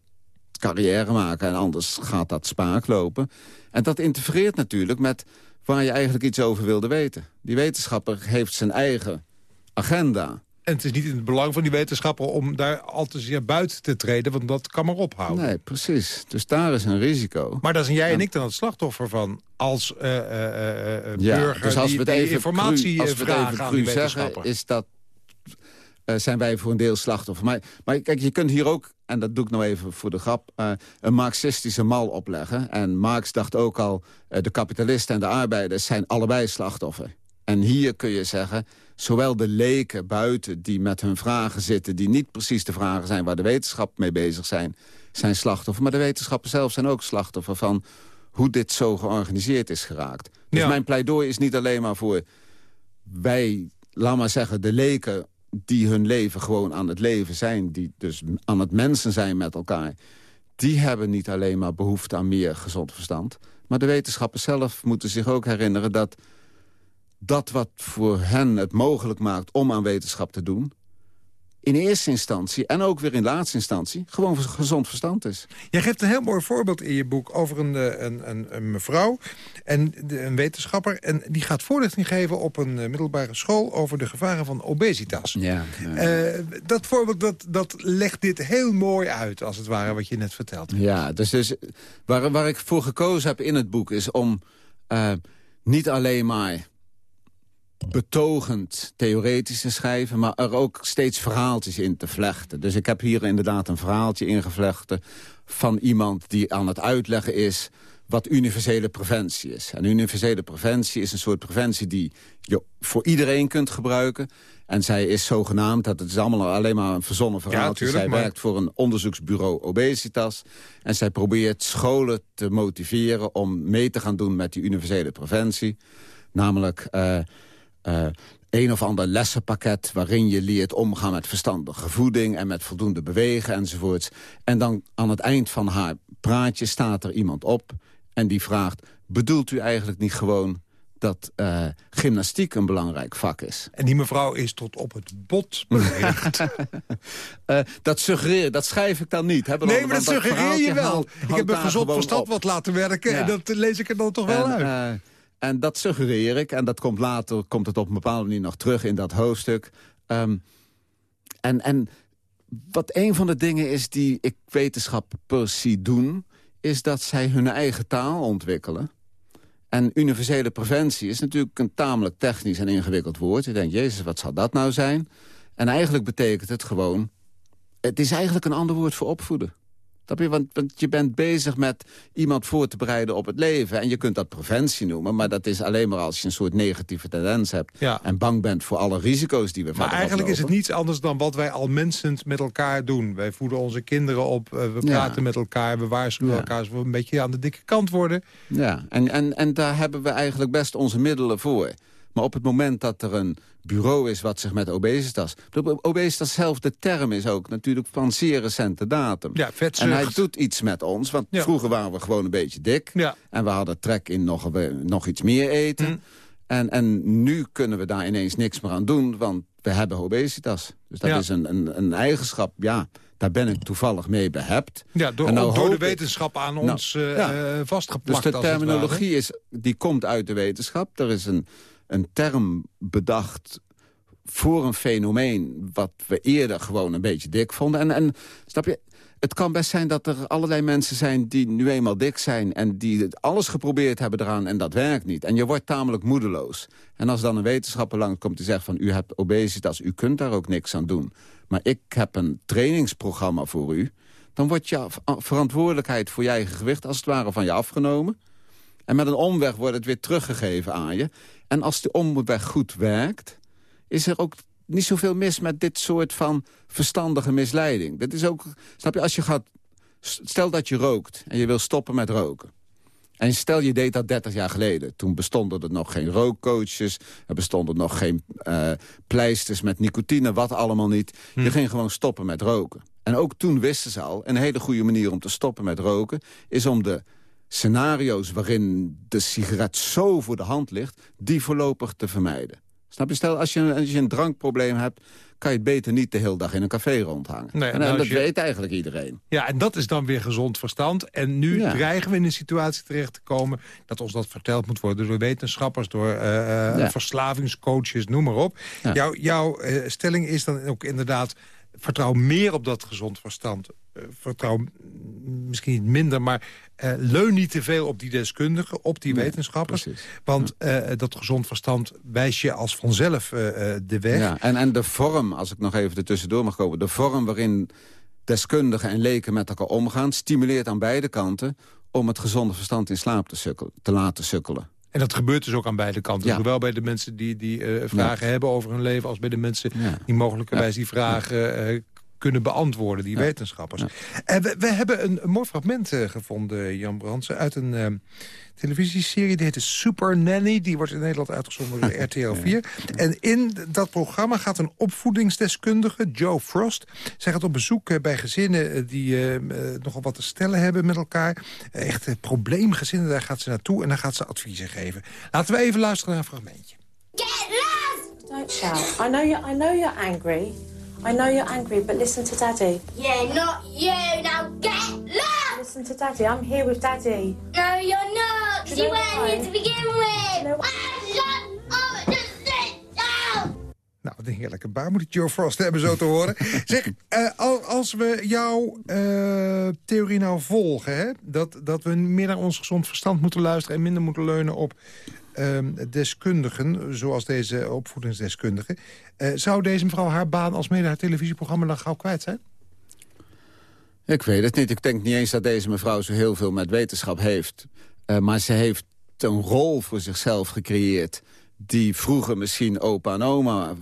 carrière maken en anders gaat dat spaak lopen. En dat interfereert natuurlijk met waar je eigenlijk iets over wilde weten. Die wetenschapper heeft zijn eigen agenda... En het is niet in het belang van die wetenschapper om daar al te zeer buiten te treden, want dat kan maar ophouden. Nee, precies. Dus daar is een risico. Maar daar zijn jij en ik dan het slachtoffer van als uh, uh, uh, ja, burger dus als die, we het even informatie cru, als we het even cru zeggen, is dat, zijn wij voor een deel slachtoffer. Maar, maar kijk, je kunt hier ook, en dat doe ik nou even voor de grap, een marxistische mal opleggen. En Marx dacht ook al, de kapitalisten en de arbeiders zijn allebei slachtoffer. En hier kun je zeggen, zowel de leken buiten die met hun vragen zitten... die niet precies de vragen zijn waar de wetenschap mee bezig zijn... zijn slachtoffer. Maar de wetenschappen zelf zijn ook slachtoffer van hoe dit zo georganiseerd is geraakt. Dus mijn pleidooi is niet alleen maar voor wij, laat maar zeggen, de leken die hun leven gewoon aan het leven zijn... die dus aan het mensen zijn met elkaar... die hebben niet alleen maar behoefte aan meer gezond verstand... maar de wetenschappers zelf moeten zich ook herinneren dat dat wat voor hen het mogelijk maakt om aan wetenschap te doen in eerste instantie en ook weer in laatste instantie gewoon gezond verstand is. Jij geeft een heel mooi voorbeeld in je boek over een, eh, een, een, een mevrouw en een wetenschapper. En die gaat voorlichting geven op een eh, middelbare school over de gevaren van obesitas. Ja, uh, dat voorbeeld dat, dat legt dit heel mooi uit, als het ware, wat je net vertelt. Ja, dus, dus waar, waar ik voor gekozen heb in het boek is om niet alleen maar betogend theoretisch te schrijven... maar er ook steeds verhaaltjes in te vlechten. Dus ik heb hier inderdaad een verhaaltje ingevlechten... van iemand die aan het uitleggen is wat universele preventie is. En universele preventie is een soort preventie die je voor iedereen kunt gebruiken. En zij is zogenaamd, dat het is allemaal alleen maar een verzonnen verhaaltje. zij werkt voor een onderzoeksbureau obesitas. En zij probeert scholen te motiveren om mee te gaan doen met die universele preventie. Namelijk... Uh, uh, een of ander lessenpakket... waarin je leert omgaan met verstandige voeding... en met voldoende bewegen enzovoorts. En dan aan het eind van haar praatje staat er iemand op... en die vraagt, bedoelt u eigenlijk niet gewoon dat uh, gymnastiek een belangrijk vak is. En die mevrouw is tot op het bot beledigd. uh, dat suggereer, dat schrijf ik dan niet. Hebben nee, maar dat, suggereer je wel. Ik heb een gezond verstand wat laten werken... Ja. en dat lees ik er dan toch wel uit. Uh, en dat suggereer ik. En dat komt later, komt het op een bepaalde manier nog terug in dat hoofdstuk. Um, en, en wat een van de dingen is die ik wetenschappers zie doen... is dat zij hun eigen taal ontwikkelen. En universele preventie is natuurlijk een tamelijk technisch en ingewikkeld woord. Je denkt, jezus, wat zal dat nou zijn? En eigenlijk betekent het gewoon... het is eigenlijk een ander woord voor opvoeden. Je? Want, want, je bent bezig met iemand voor te bereiden op het leven. En je kunt dat preventie noemen. Maar dat is alleen maar als je een soort negatieve tendens hebt. En bang bent voor alle risico's die we Maar eigenlijk is het niets anders dan wat wij al mensend met elkaar doen. Wij voeden onze kinderen op. Eh, we praten met elkaar. We waarschuwen elkaar als we een beetje aan de dikke kant worden. Ja, en, en, en daar hebben we eigenlijk best onze middelen voor. Maar op het moment dat er een bureau is wat zich met obesitas... Obesitas zelf, de term is ook natuurlijk van zeer recente datum. Ja, en hij doet iets met ons, want vroeger waren we gewoon een beetje dik. Ja. En we hadden trek in nog, nog iets meer eten. Mm. En, en nu kunnen we daar ineens niks meer aan doen, want we hebben obesitas. Dus dat is een, een, een eigenschap, ja, daar ben ik toevallig mee behept. Ja, door, nou door de wetenschap aan nou, ons uh, ja. vastgeplakt. Dus de terminologie is, die komt uit de wetenschap. Er is een een term bedacht voor een fenomeen... wat we eerder gewoon een beetje dik vonden. En, en snap je, het kan best zijn dat er allerlei mensen zijn die nu eenmaal dik zijn... en die alles geprobeerd hebben eraan en dat werkt niet. En je wordt tamelijk moedeloos. En als dan een wetenschapper langskomt die zegt van... u hebt obesitas, u kunt daar ook niks aan doen. Maar ik heb een trainingsprogramma voor u... dan wordt je verantwoordelijkheid voor je eigen gewicht als het ware van je afgenomen... En met een omweg wordt het weer teruggegeven aan je. En als de omweg goed werkt, is er ook niet zoveel mis met dit soort van verstandige misleiding. Dat is ook, snap je, als je gaat... Stel dat je rookt en je wil stoppen met roken. En stel je deed dat 30 jaar geleden. Toen bestonden er nog geen rookcoaches. Er bestonden nog geen uh, pleisters met nicotine, wat allemaal niet. Je hm. ging gewoon stoppen met roken. En ook toen wisten ze al, een hele goede manier om te stoppen met roken... is om de scenario's waarin de sigaret zo voor de hand ligt... die voorlopig te vermijden. Snap je? Stel, als je, als je een drankprobleem hebt... kan je het beter niet de hele dag in een café rondhangen. Nee, en, nou, dat weet eigenlijk iedereen. Ja, en dat is dan weer gezond verstand. En nu dreigen we in een situatie terecht te komen... dat ons dat verteld moet worden door wetenschappers... door uh, verslavingscoaches, noem maar op. Jouw, jouw uh, stelling is dan ook inderdaad vertrouw meer op dat gezond verstand. Uh, vertrouw misschien niet minder, maar uh, leun niet te veel op die deskundigen, op die wetenschappers. Want uh, dat gezond verstand wijst je als vanzelf de weg. Ja, en, en de vorm, als ik nog even ertussendoor mag komen... de vorm waarin deskundigen en leken met elkaar omgaan... stimuleert aan beide kanten om het gezonde verstand in slaap te, sukkelen, te laten sukkelen. En dat gebeurt dus ook aan beide kanten. Ja. Zowel bij de mensen die, die uh, vragen hebben over hun leven... als bij de mensen die mogelijkerwijs die vragen uh, kunnen beantwoorden, die wetenschappers. En we, we, hebben een, een mooi fragment uh, gevonden, Jan Brandsen... uit een televisieserie, die heet Super Nanny. Die wordt in Nederland uitgezonden door de RTL 4. En in dat programma gaat een opvoedingsdeskundige, Joe Frost... zij gaat op bezoek eh, bij gezinnen eh, die uh, nogal wat te stellen hebben met elkaar. Echt probleemgezinnen, daar gaat ze naartoe en dan gaat ze adviezen geven. Laten we even luisteren naar een fragmentje. Get lost! Don't shout. I know you're, I know you're angry. I know you're angry, but listen to Daddy. Yeah, not you. Now get lost! Listen to Daddy. I'm here with Daddy. No, you're not. You, you weren't here to begin with. Ah, up just sit down! Nou, wat een heerlijke baar moet ik Joe Frost hebben, zo te horen. zeg, uh, als we jouw uh, theorie nou volgen... Hè, dat, dat we meer naar ons gezond verstand moeten luisteren... en minder moeten leunen op deskundigen, zoals deze opvoedingsdeskundige... Uh, zou deze mevrouw haar baan als mede haar televisieprogramma dan gauw kwijt zijn? Ik weet het niet. Ik denk niet eens dat deze mevrouw zo heel veel met wetenschap heeft. Uh, maar ze heeft een rol voor zichzelf gecreëerd... die vroeger misschien opa en oma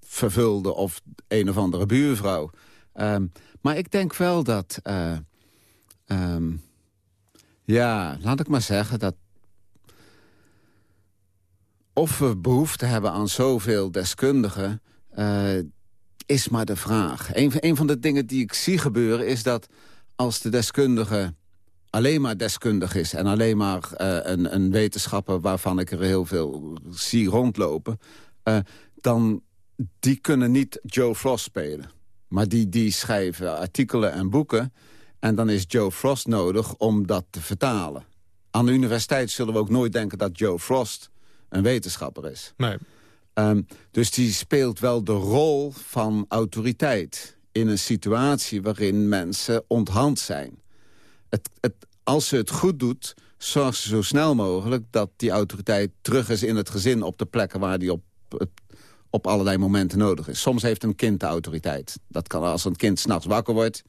vervulde... of een of andere buurvrouw. Um, maar ik denk wel dat... Uh, um, ja, laat ik maar zeggen dat of we behoefte hebben aan zoveel deskundigen... Uh, is maar de vraag. Een, van de dingen die ik zie gebeuren is dat als de deskundigen alleen maar deskundig is... en alleen maar een, een, wetenschapper waarvan ik er heel veel zie rondlopen... dan die kunnen niet Joe Frost spelen. Maar die, die schrijven artikelen en boeken... en dan is Joe Frost nodig om dat te vertalen. Aan de universiteit zullen we ook nooit denken dat Joe Frost een wetenschapper is. Nee. Um, dus die speelt wel de rol van autoriteit... in een situatie waarin mensen onthand zijn. Het, het, als ze het goed doet, zorgt ze zo snel mogelijk... dat die autoriteit terug is in het gezin op de plekken waar die op, op allerlei momenten nodig is. Soms heeft een kind de autoriteit. Dat kan als een kind s'nachts wakker wordt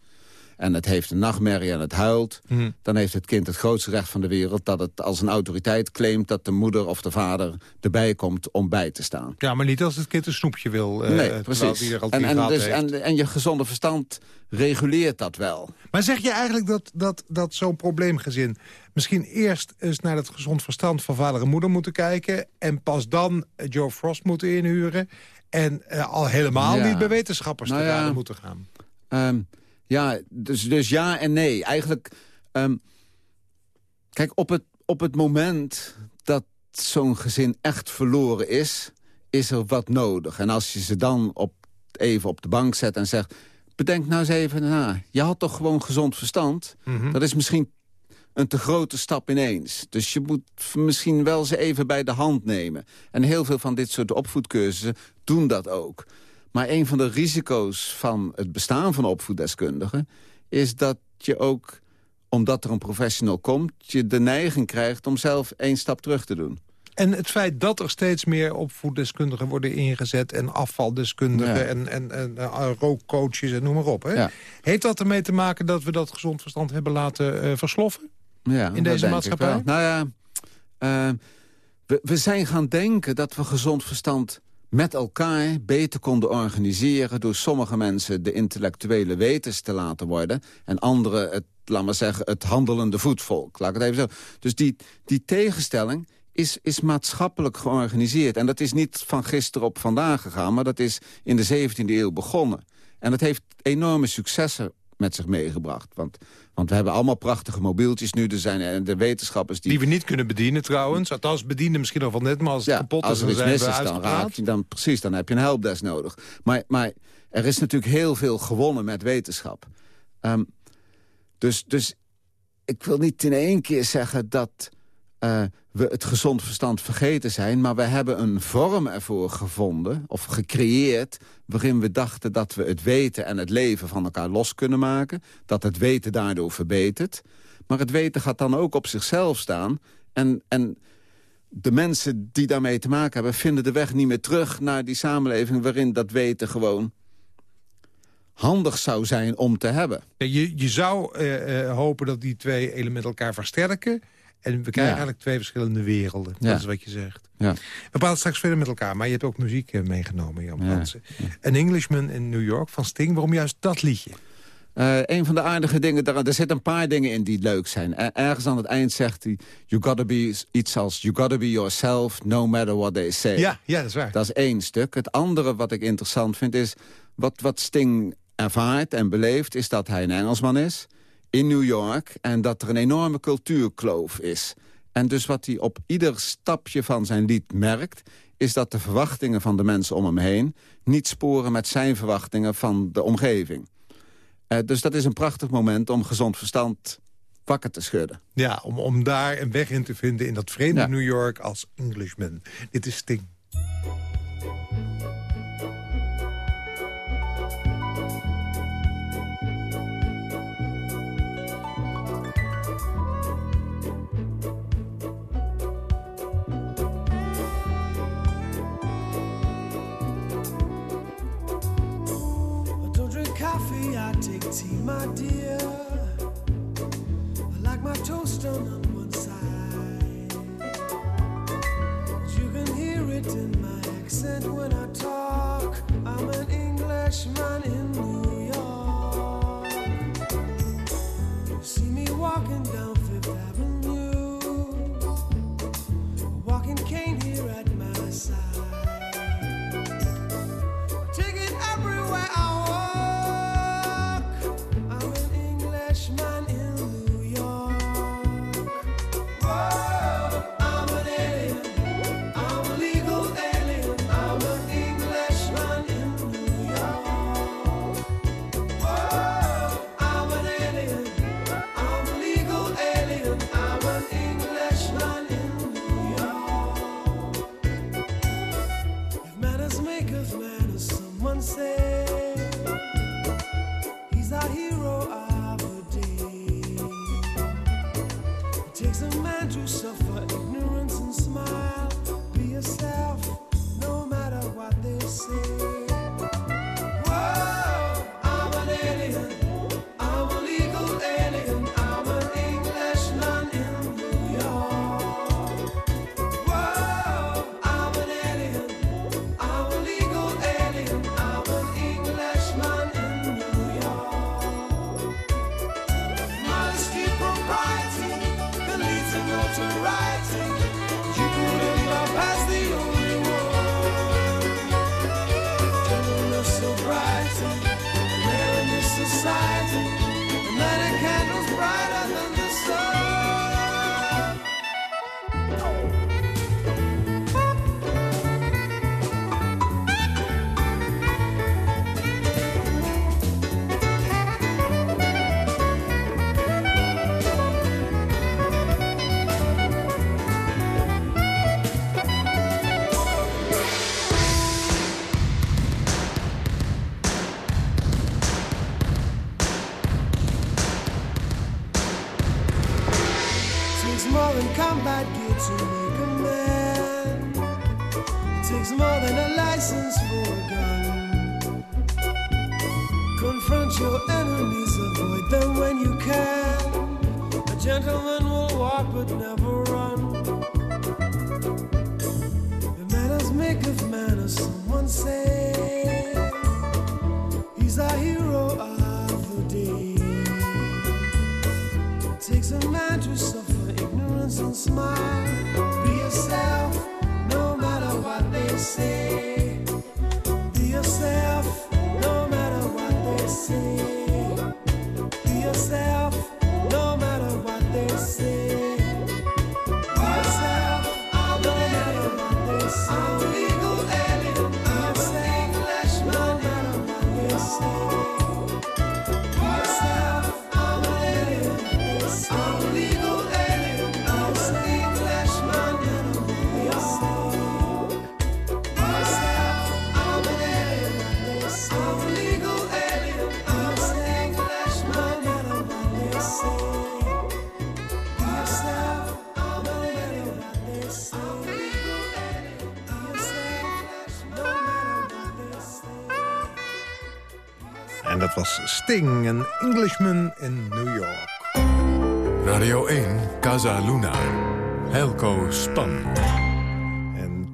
en het heeft een nachtmerrie en het huilt... Mhm. dan heeft het kind het grootste recht van de wereld... dat het als een autoriteit claimt dat de moeder of de vader erbij komt om bij te staan. Ja, maar niet als het kind een snoepje wil. Uh, nee, precies. En, en, dus, en, en je gezonde verstand reguleert dat wel. Maar zeg je eigenlijk dat, dat, dat zo'n probleemgezin... misschien eerst eens naar het gezond verstand van vader en moeder moeten kijken... en pas dan Joe Frost moeten inhuren... en uh, al helemaal niet bij wetenschappers nou te raden moeten gaan? Um, ja, dus, dus ja en nee. Eigenlijk, um, kijk, op het, op het moment dat zo'n gezin echt verloren is... is er wat nodig. En als je ze dan op, even op de bank zet en zegt... bedenk nou eens even na, je had toch gewoon gezond verstand? Mhm. Dat is misschien een te grote stap ineens. Dus je moet misschien wel ze even bij de hand nemen. En heel veel van dit soort opvoedcursussen doen dat ook. Maar een van de risico's van het bestaan van opvoeddeskundigen... is dat je ook, omdat er een professional komt... je de neiging krijgt om zelf één stap terug te doen. En het feit dat er steeds meer opvoeddeskundigen worden ingezet... en afvaldeskundigen en, en, en uh, rookcoaches en noem maar op. Hè? Heeft dat ermee te maken dat we dat gezond verstand hebben laten uh, versloffen? Ja, in deze maatschappij? Nou ja, uh, we, we zijn gaan denken dat we gezond verstand met elkaar beter konden organiseren... door sommige mensen de intellectuele wetens te laten worden... en anderen, het, laat maar zeggen, het handelende voetvolk. Laat ik het even zo. Dus die, die tegenstelling is, is maatschappelijk georganiseerd. En dat is niet van gisteren op vandaag gegaan... maar dat is in de 17e eeuw begonnen. En dat heeft enorme successen met zich meegebracht. Want, want we hebben allemaal prachtige mobieltjes nu. Er zijn de wetenschappers die... Die we niet kunnen bedienen trouwens. Althans, bedienen misschien nog wel net, maar als het kapot is... als er iets mis is, dan raak je dan... Precies, dan heb je een helpdesk nodig. Maar, maar er is natuurlijk heel veel gewonnen met wetenschap. Um, dus, dus ik wil niet in één keer zeggen dat uh, we het gezond verstand vergeten zijn... maar we hebben een vorm ervoor gevonden, of gecreëerd... waarin we dachten dat we het weten en het leven van elkaar los kunnen maken. Dat het weten daardoor verbetert. Maar het weten gaat dan ook op zichzelf staan. En, en de mensen die daarmee te maken hebben... vinden de weg niet meer terug naar die samenleving... waarin dat weten gewoon handig zou zijn om te hebben. Je, je zou uh, uh, hopen dat die twee elementen elkaar versterken... En we krijgen eigenlijk twee verschillende werelden. Dat is wat je zegt. Ja. We praten straks verder met elkaar, maar je hebt ook muziek eh, meegenomen, Jan Fransen. Een Englishman in New York van Sting. Waarom juist dat liedje? Uh, een van de aardige dingen, daar, er zitten een paar dingen in die leuk zijn. ergens aan het eind zegt hij... You gotta be iets als... You gotta be yourself, no matter what they say. Ja, ja dat is waar. Dat is één stuk. Het andere wat ik interessant vind is... Wat, wat Sting ervaart en beleeft... is dat hij een Engelsman is in New York en dat er een enorme cultuurkloof is. En dus wat hij op ieder stapje van zijn lied merkt... is dat de verwachtingen van de mensen om hem heen... niet sporen met zijn verwachtingen van de omgeving. Uh, dus dat is een prachtig moment om gezond verstand wakker te schudden. Ja, om, om daar een weg in te vinden in dat vreemde New York als Englishman. Dit is Sting. Sting, een Englishman in New York. Radio 1, Casa Luna. Helco Span.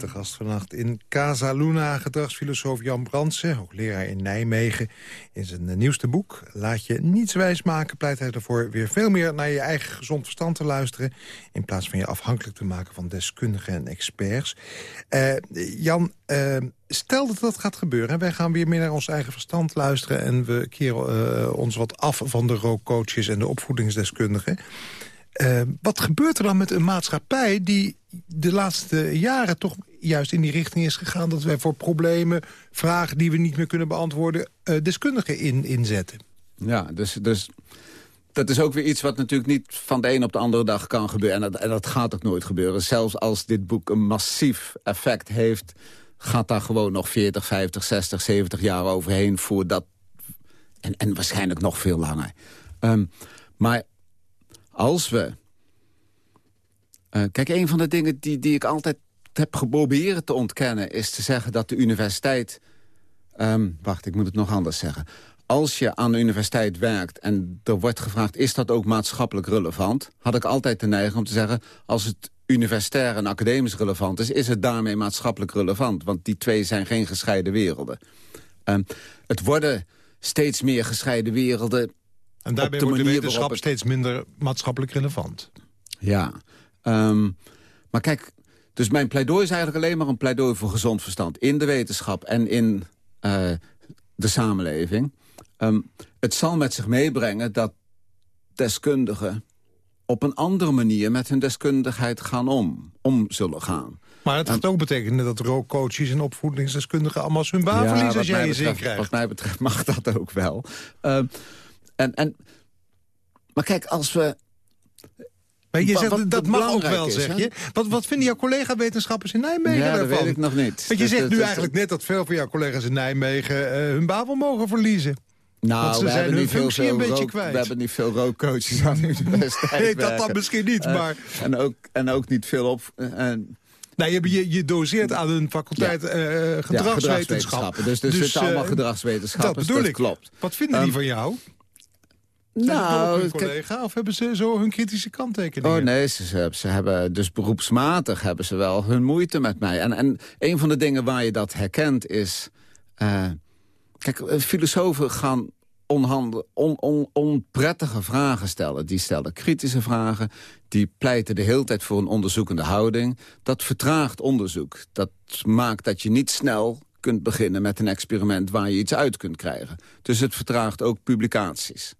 Te gast vannacht in Casa Luna, gedragsfilosoof Jan Brandsen... hoogleraar in Nijmegen. In zijn nieuwste boek Laat je niets wijs maken... pleit hij ervoor weer veel meer naar je eigen gezond verstand te luisteren... in plaats van je afhankelijk te maken van deskundigen en experts. Uh, Jan, uh, stel dat dat gaat gebeuren... wij gaan weer meer naar ons eigen verstand luisteren... en we keren uh, ons wat af van de rookcoaches en de opvoedingsdeskundigen... Wat gebeurt er dan met een maatschappij die de laatste jaren toch juist in die richting is gegaan... dat wij voor problemen, vragen die we niet meer kunnen beantwoorden... Uh, deskundigen in, inzetten? Ja, dus, dus dat is ook weer iets wat natuurlijk niet van de een op de andere dag kan gebeuren. En dat, en dat gaat ook nooit gebeuren. Zelfs als dit boek een massief effect heeft gaat daar gewoon nog 40, 50, 60, 70 jaar overheen... voordat en, en waarschijnlijk nog veel langer. Um, maar als we... Uh, kijk, een van de dingen die, die ik altijd heb geprobeerd te ontkennen... is te zeggen dat de universiteit... Um, wacht, ik moet het nog anders zeggen. Als je aan de universiteit werkt en er wordt gevraagd... is dat ook maatschappelijk relevant? Had ik altijd de neiging om te zeggen... als het universitair en academisch relevant is... is het daarmee maatschappelijk relevant. Want die twee zijn geen gescheiden werelden. Um, het worden steeds meer gescheiden werelden... En daarbij wordt de wetenschap het... steeds minder maatschappelijk relevant. Ja, um, maar kijk... Dus mijn pleidooi is eigenlijk alleen maar een pleidooi voor gezond verstand. In de wetenschap en in uh, de samenleving. Um, het zal met zich meebrengen dat deskundigen op een andere manier met hun deskundigheid gaan om, om zullen gaan. Maar het gaat ook betekenen dat rookcoaches en opvoedingsdeskundigen... allemaal hun baan ja, verliezen als jij je zin krijgt. Wat mij betreft mag dat ook wel. Uh, en, en, maar kijk, als we... Maar je Wa- zegt, wat- dat mag ook wel, is, zeg je. Wat, wat vinden jouw collega-wetenschappers in Nijmegen Ja, dat daarvan? weet ik nog niet. Want je zegt dat- nu dat- eigenlijk net dat veel van jouw collega's in Nijmegen... eh, hun baan wel mogen verliezen. Nou, Want ze we zijn hebben hun niet veel, functie een beetje rook- kwijt. We hebben niet veel rookcoaches aan de universiteit Nee, dat dan misschien niet, Eh, maar... En ook, en ook niet veel op... en- Nou, je, je, je doseert aan een faculteit Ja. ja, gedragswetenschap. gedragswetenschappen. Dus er Dus, zitten allemaal gedragswetenschappers. dat bedoel ik. klopt. Wat vinden die Ehm, van jou? Zijn Nou, kijk- collega? Of hebben ze zo hun kritische kanttekeningen? Oh nee, ze, ze, ze hebben dus beroepsmatig hebben ze wel hun moeite met mij. En, en een van de dingen waar je dat herkent is... eh, kijk, eh, filosofen gaan on, on, onprettige vragen stellen. Die stellen kritische vragen. Die pleiten de hele tijd voor een onderzoekende houding. Dat vertraagt onderzoek. Dat maakt dat je niet snel kunt beginnen met een experiment... waar je iets uit kunt krijgen. Dus het vertraagt ook publicaties.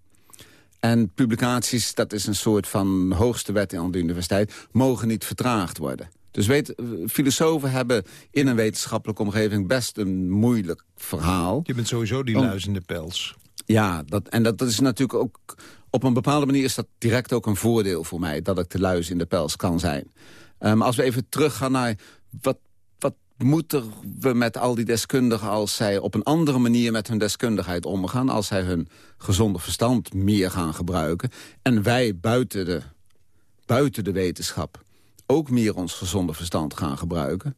En publicaties, dat is een soort van hoogste wet aan de universiteit... mogen niet vertraagd worden. Dus weet, filosofen hebben in een wetenschappelijke omgeving... best een moeilijk verhaal. Je bent sowieso die luis in de pels. Ja, dat, en dat, dat is natuurlijk ook... Op een bepaalde manier is dat direct ook een voordeel voor mij... dat ik de luis in de pels kan zijn. Um, als we even teruggaan naar... wat moeten we met al die deskundigen... als zij op een andere manier met hun deskundigheid omgaan... als zij hun gezonde verstand meer gaan gebruiken... en wij buiten de, buiten de wetenschap ook meer ons gezonde verstand gaan gebruiken...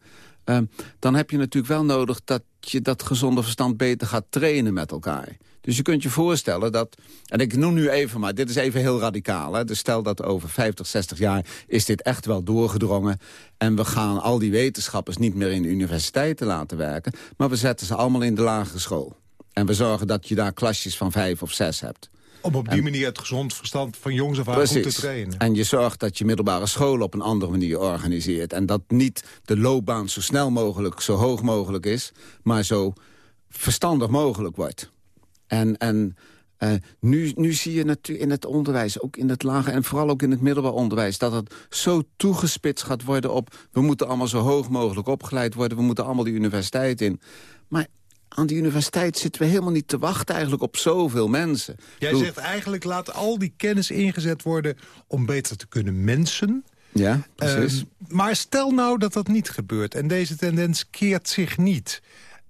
Um, dan heb je natuurlijk wel nodig dat je dat gezonde verstand beter gaat trainen met elkaar. Dus je kunt je voorstellen dat... En ik noem nu even maar, dit is even heel radicaal. Hè? Dus stel dat over 50, 60 jaar is dit echt wel doorgedrongen... en we gaan al die wetenschappers niet meer in de universiteiten laten werken... maar we zetten ze allemaal in de lagere school. En we zorgen dat je daar klasjes van vijf of zes hebt. Om op die manier het gezond verstand van jongs af aan goed te trainen. En je zorgt dat je middelbare scholen op een andere manier organiseert. En dat niet de loopbaan zo snel mogelijk, zo hoog mogelijk is... maar zo verstandig mogelijk wordt. En, en uh, nu, nu zie je natuurlijk in het onderwijs, ook in het lage... en vooral ook in het middelbaar onderwijs... dat het zo toegespitst gaat worden op... we moeten allemaal zo hoog mogelijk opgeleid worden... we moeten allemaal de universiteit in. Maar aan die universiteit zitten we helemaal niet te wachten eigenlijk op zoveel mensen. Jij zegt eigenlijk laat al die kennis ingezet worden om beter te kunnen mensen. Ja, precies. Uh, maar stel nou dat dat niet gebeurt en deze tendens keert zich niet.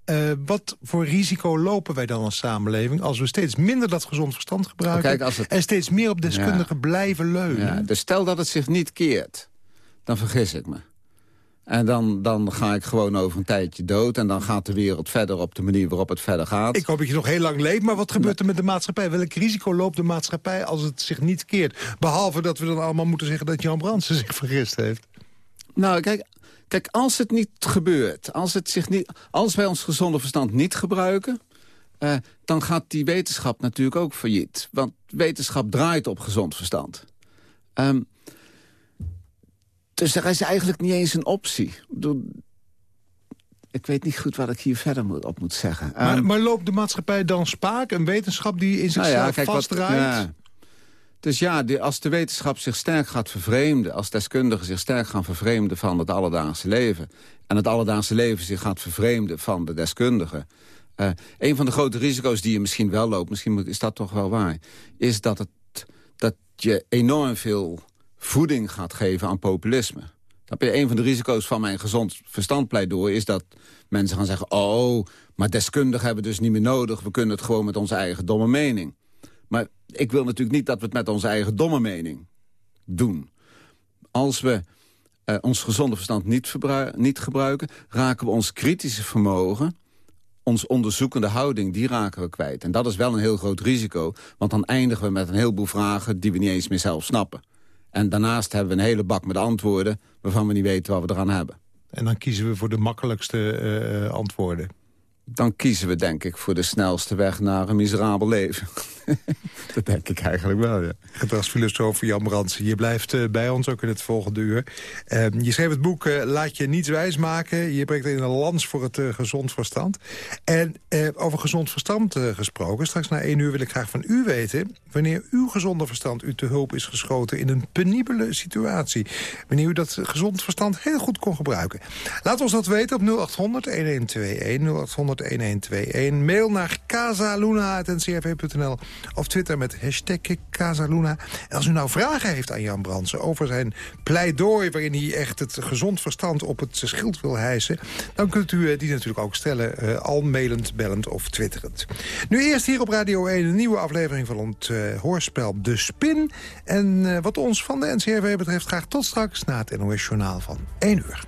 Uh, wat voor risico lopen wij dan als samenleving... als we steeds minder dat gezond verstand gebruiken... Kijk, het... en steeds meer op deskundigen ja. blijven leunen? Ja, dus stel dat het zich niet keert, dan vergis ik me. En dan, dan ga ik gewoon over een tijdje dood. En dan gaat de wereld verder op de manier waarop het verder gaat. Ik hoop dat je nog heel lang leeft. Maar wat gebeurt er met de maatschappij? Welk risico loopt de maatschappij als het zich niet keert? Behalve dat we dan allemaal moeten zeggen dat Jan Brandsen zich vergist heeft. Nou, kijk, kijk als het niet gebeurt... Als, het zich niet, als wij ons gezonde verstand niet gebruiken... Uh, dan gaat die wetenschap natuurlijk ook failliet. Want wetenschap draait op gezond verstand. Um, dus er is eigenlijk niet eens een optie. Ik, weet niet goed wat ik hier verder op moet zeggen. Maar, um, maar, loopt de maatschappij dan spaak? Een wetenschap die in zichzelf nou ja, kijk, vastdraait? Wat, ja. Dus ja, als de wetenschap zich sterk gaat vervreemden... als deskundigen zich sterk gaan vervreemden van het alledaagse leven... en het alledaagse leven zich gaat vervreemden van de deskundigen... Uh, een van de grote risico's die je misschien wel loopt... misschien is dat toch wel waar... is dat, het, dat je enorm veel voeding gaat geven aan populisme. Dat een van de risico's van mijn gezond verstandpleidooi... is dat mensen gaan zeggen... oh, maar deskundigen hebben we dus niet meer nodig... we kunnen het gewoon met onze eigen domme mening. Maar ik wil natuurlijk niet dat we het met onze eigen domme mening doen. Als we uh, ons gezonde verstand niet, niet gebruiken... raken we ons kritische vermogen ons onderzoekende houding, die raken we kwijt. En dat is wel een heel groot risico. Want dan eindigen we met een heleboel vragen die we niet eens meer zelf snappen. En daarnaast hebben we een hele bak met antwoorden... waarvan we niet weten wat we eraan hebben. En dan kiezen we voor de makkelijkste uh, antwoorden. Dan kiezen we denk ik voor de snelste weg naar een miserabel leven. dat denk ik eigenlijk wel, ja. Gedragsfilosoof Jan Brandsen. Je blijft uh, bij ons ook in het volgende uur. Uh, je schreef het boek uh, Laat je niets wijsmaken. Je brengt in een lans voor het gezond verstand. En over gezond verstand gesproken. Straks na één uur wil ik graag van u weten... wanneer uw gezonde verstand u te hulp is geschoten... in een penibele situatie. Wanneer u dat gezond verstand heel goed kon gebruiken. Laat ons dat weten op 0800 1121 0800 wachtwoord 1121. Mail naar casaluna.ncrv.nl of Twitter met hashtag Casaluna. En als u nou vragen heeft aan Jan Brandsen over zijn pleidooi... waarin hij echt het gezond verstand op het schild wil hijsen... dan kunt u die natuurlijk ook stellen, uh, al mailend, bellend of twitterend. Nu eerst hier op Radio 1 een nieuwe aflevering van ons uh, hoorspel De Spin. En wat ons van de NCRV betreft graag tot straks na het NOS Journaal van 1 uur.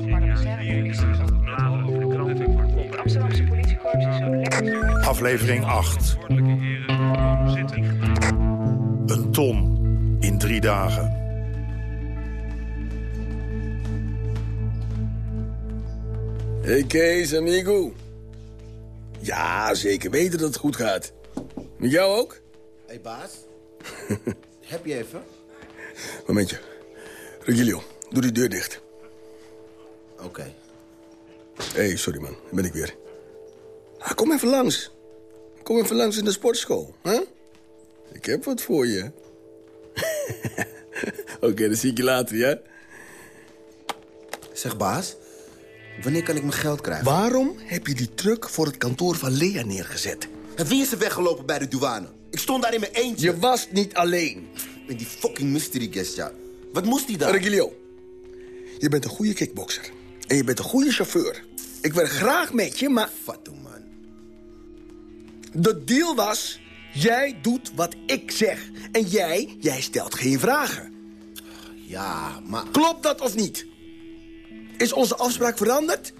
Aflevering 8. Een ton in drie dagen. Hey Kees, amigo. Ja, zeker weten dat het goed gaat. Met jou ook? Hé hey, baas, heb je even? Momentje. Regilio, doe die deur dicht. Oké. Okay. Hé, hey, sorry man, daar ben ik weer. Ah, kom even langs. Kom even langs in de sportschool, hè? Ik heb wat voor je. Oké, okay, dan zie ik je later, ja? Zeg, baas. Wanneer kan ik mijn geld krijgen? Waarom heb je die truck voor het kantoor van Lea neergezet? En wie is er weggelopen bij de douane? Ik stond daar in mijn eentje. Je was niet alleen. Met die fucking mystery guest, ja. Wat moest hij dan? Regilio, je bent een goede kickbokser. En je bent een goede chauffeur. Ik werk graag met je, maar... Fatou, man. De deal was, jij doet wat ik zeg. En jij, jij stelt geen vragen. Ja, maar... Klopt dat of niet? Is onze afspraak veranderd?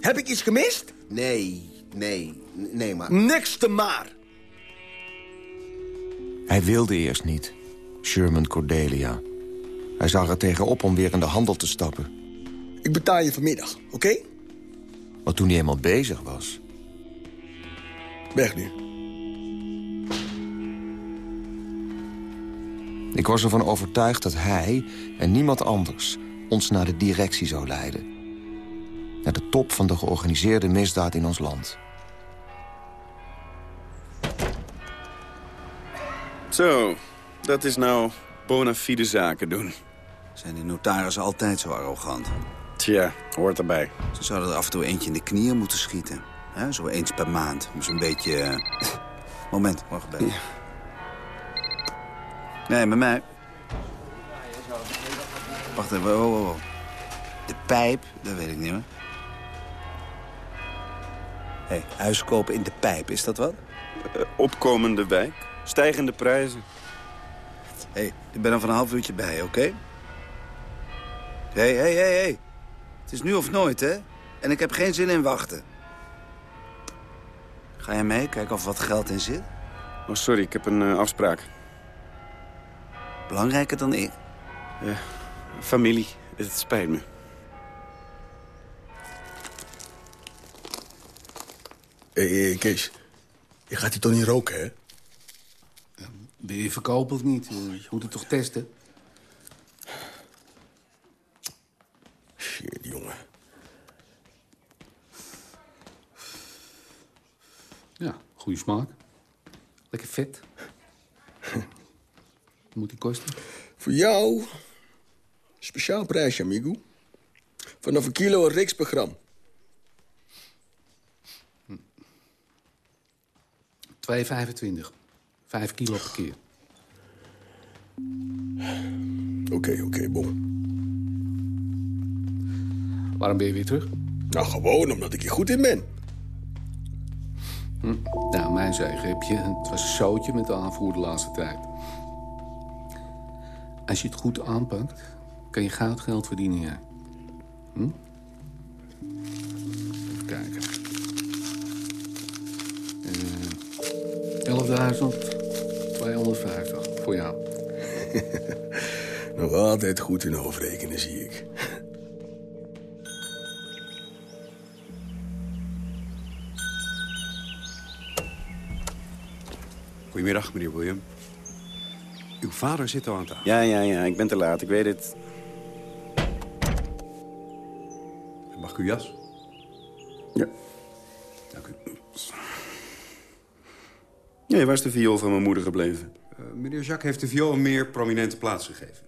Heb ik iets gemist? Nee, nee, nee, maar... Niks te maar. Hij wilde eerst niet. Sherman Cordelia. Hij zag er tegenop om weer in de handel te stappen. Ik betaal je vanmiddag, oké? Okay? Maar toen hij eenmaal bezig was... Weg nu. Ik was ervan overtuigd dat hij en niemand anders ons naar de directie zou leiden. Naar de top van de georganiseerde misdaad in ons land. Zo, dat is nou bona fide zaken doen. Zijn die notarissen altijd zo arrogant? Tja, hoort erbij. Ze zouden er af en toe eentje in de knieën moeten schieten. He, zo eens per maand. Om zo'n beetje... Uh... Moment, wacht bij. Ja. Nee, met mij. Wacht even, oh, oh, oh. De pijp, dat weet ik niet meer. Hé, hey, huis kopen in de pijp, is dat wat? Uh, opkomende wijk, stijgende prijzen. Hé, hey, ik ben er van een half uurtje bij, oké? Hé, hé, hé, hé. Het is nu of nooit, hè? En ik heb geen zin in wachten. Ga je mee? Kijken of er wat geld in zit? Oh, sorry, ik heb een uh, afspraak. Belangrijker dan ik? Ja, familie. Het spijt me. Hé, hey, hey, Kees. Je gaat hier toch niet roken, hè? Ja, wil je verkopen of niet? Je moet het toch testen? Shit, jongen. Ja, goede smaak. Lekker vet. Wat moet die kosten? Voor jou, speciaal prijsje, amigo. Vanaf een kilo een riks per gram. Hm. 2,25. Vijf kilo per keer. Oké, okay, oké, okay, bon. Waarom ben je weer terug? Nou, gewoon omdat ik hier goed in ben. Hm. Nou, mijn zegen heb je. Het was een zootje met de aanvoer de laatste tijd. Als je het goed aanpakt, kan je goud geld verdienen, ja. Hm? Even kijken. Uh, 11.250 voor jou. Nog altijd goed in hoofdrekenen, zie ik. Goedemiddag, meneer William. Uw vader zit al aan tafel. Ja, ja, ja, ik ben te laat, ik weet het. Mag ik uw jas? Ja. Dank u. Nee, waar is de viool van mijn moeder gebleven? Uh, meneer Jacques heeft de viool een meer prominente plaats gegeven.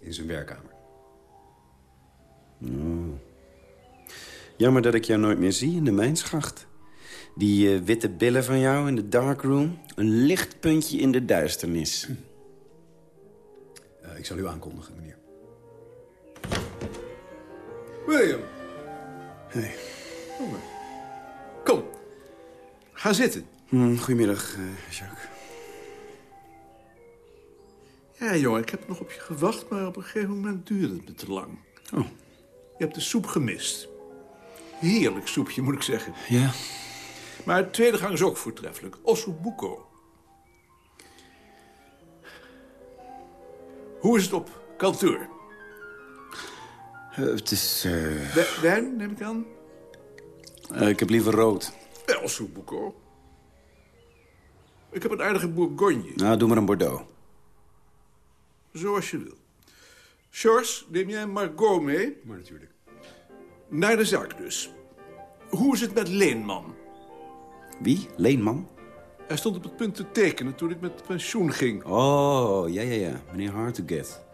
In zijn werkkamer. Oh. Jammer dat ik jou nooit meer zie in de mijnschacht. Die uh, witte billen van jou in de darkroom. Een lichtpuntje in de duisternis. Uh, ik zal u aankondigen, meneer. William. Hey. Kom. Ga zitten. Hmm, goedemiddag, uh, Jacques. Ja, jongen, ik heb nog op je gewacht, maar op een gegeven moment duurde het me te lang. Oh. Je hebt de soep gemist. Heerlijk soepje, moet ik zeggen. Ja. Maar de tweede gang is ook voortreffelijk. Ossobuco. Hoe is het op kantoor? Uh, het is... Uh... Wijn, neem ik aan? Uh, ik heb liever rood. Ja, Ossobuco. Ik heb een aardige bourgogne. Nou, doe maar een Bordeaux. Zoals je wil. Sjors, neem jij Margot mee? Maar natuurlijk. Naar de zaak dus. Hoe is het met Leenman? Wie? Leenman? Hij stond op het punt te tekenen toen ik met pensioen ging. Oh, ja, ja, ja. Meneer Hard to get.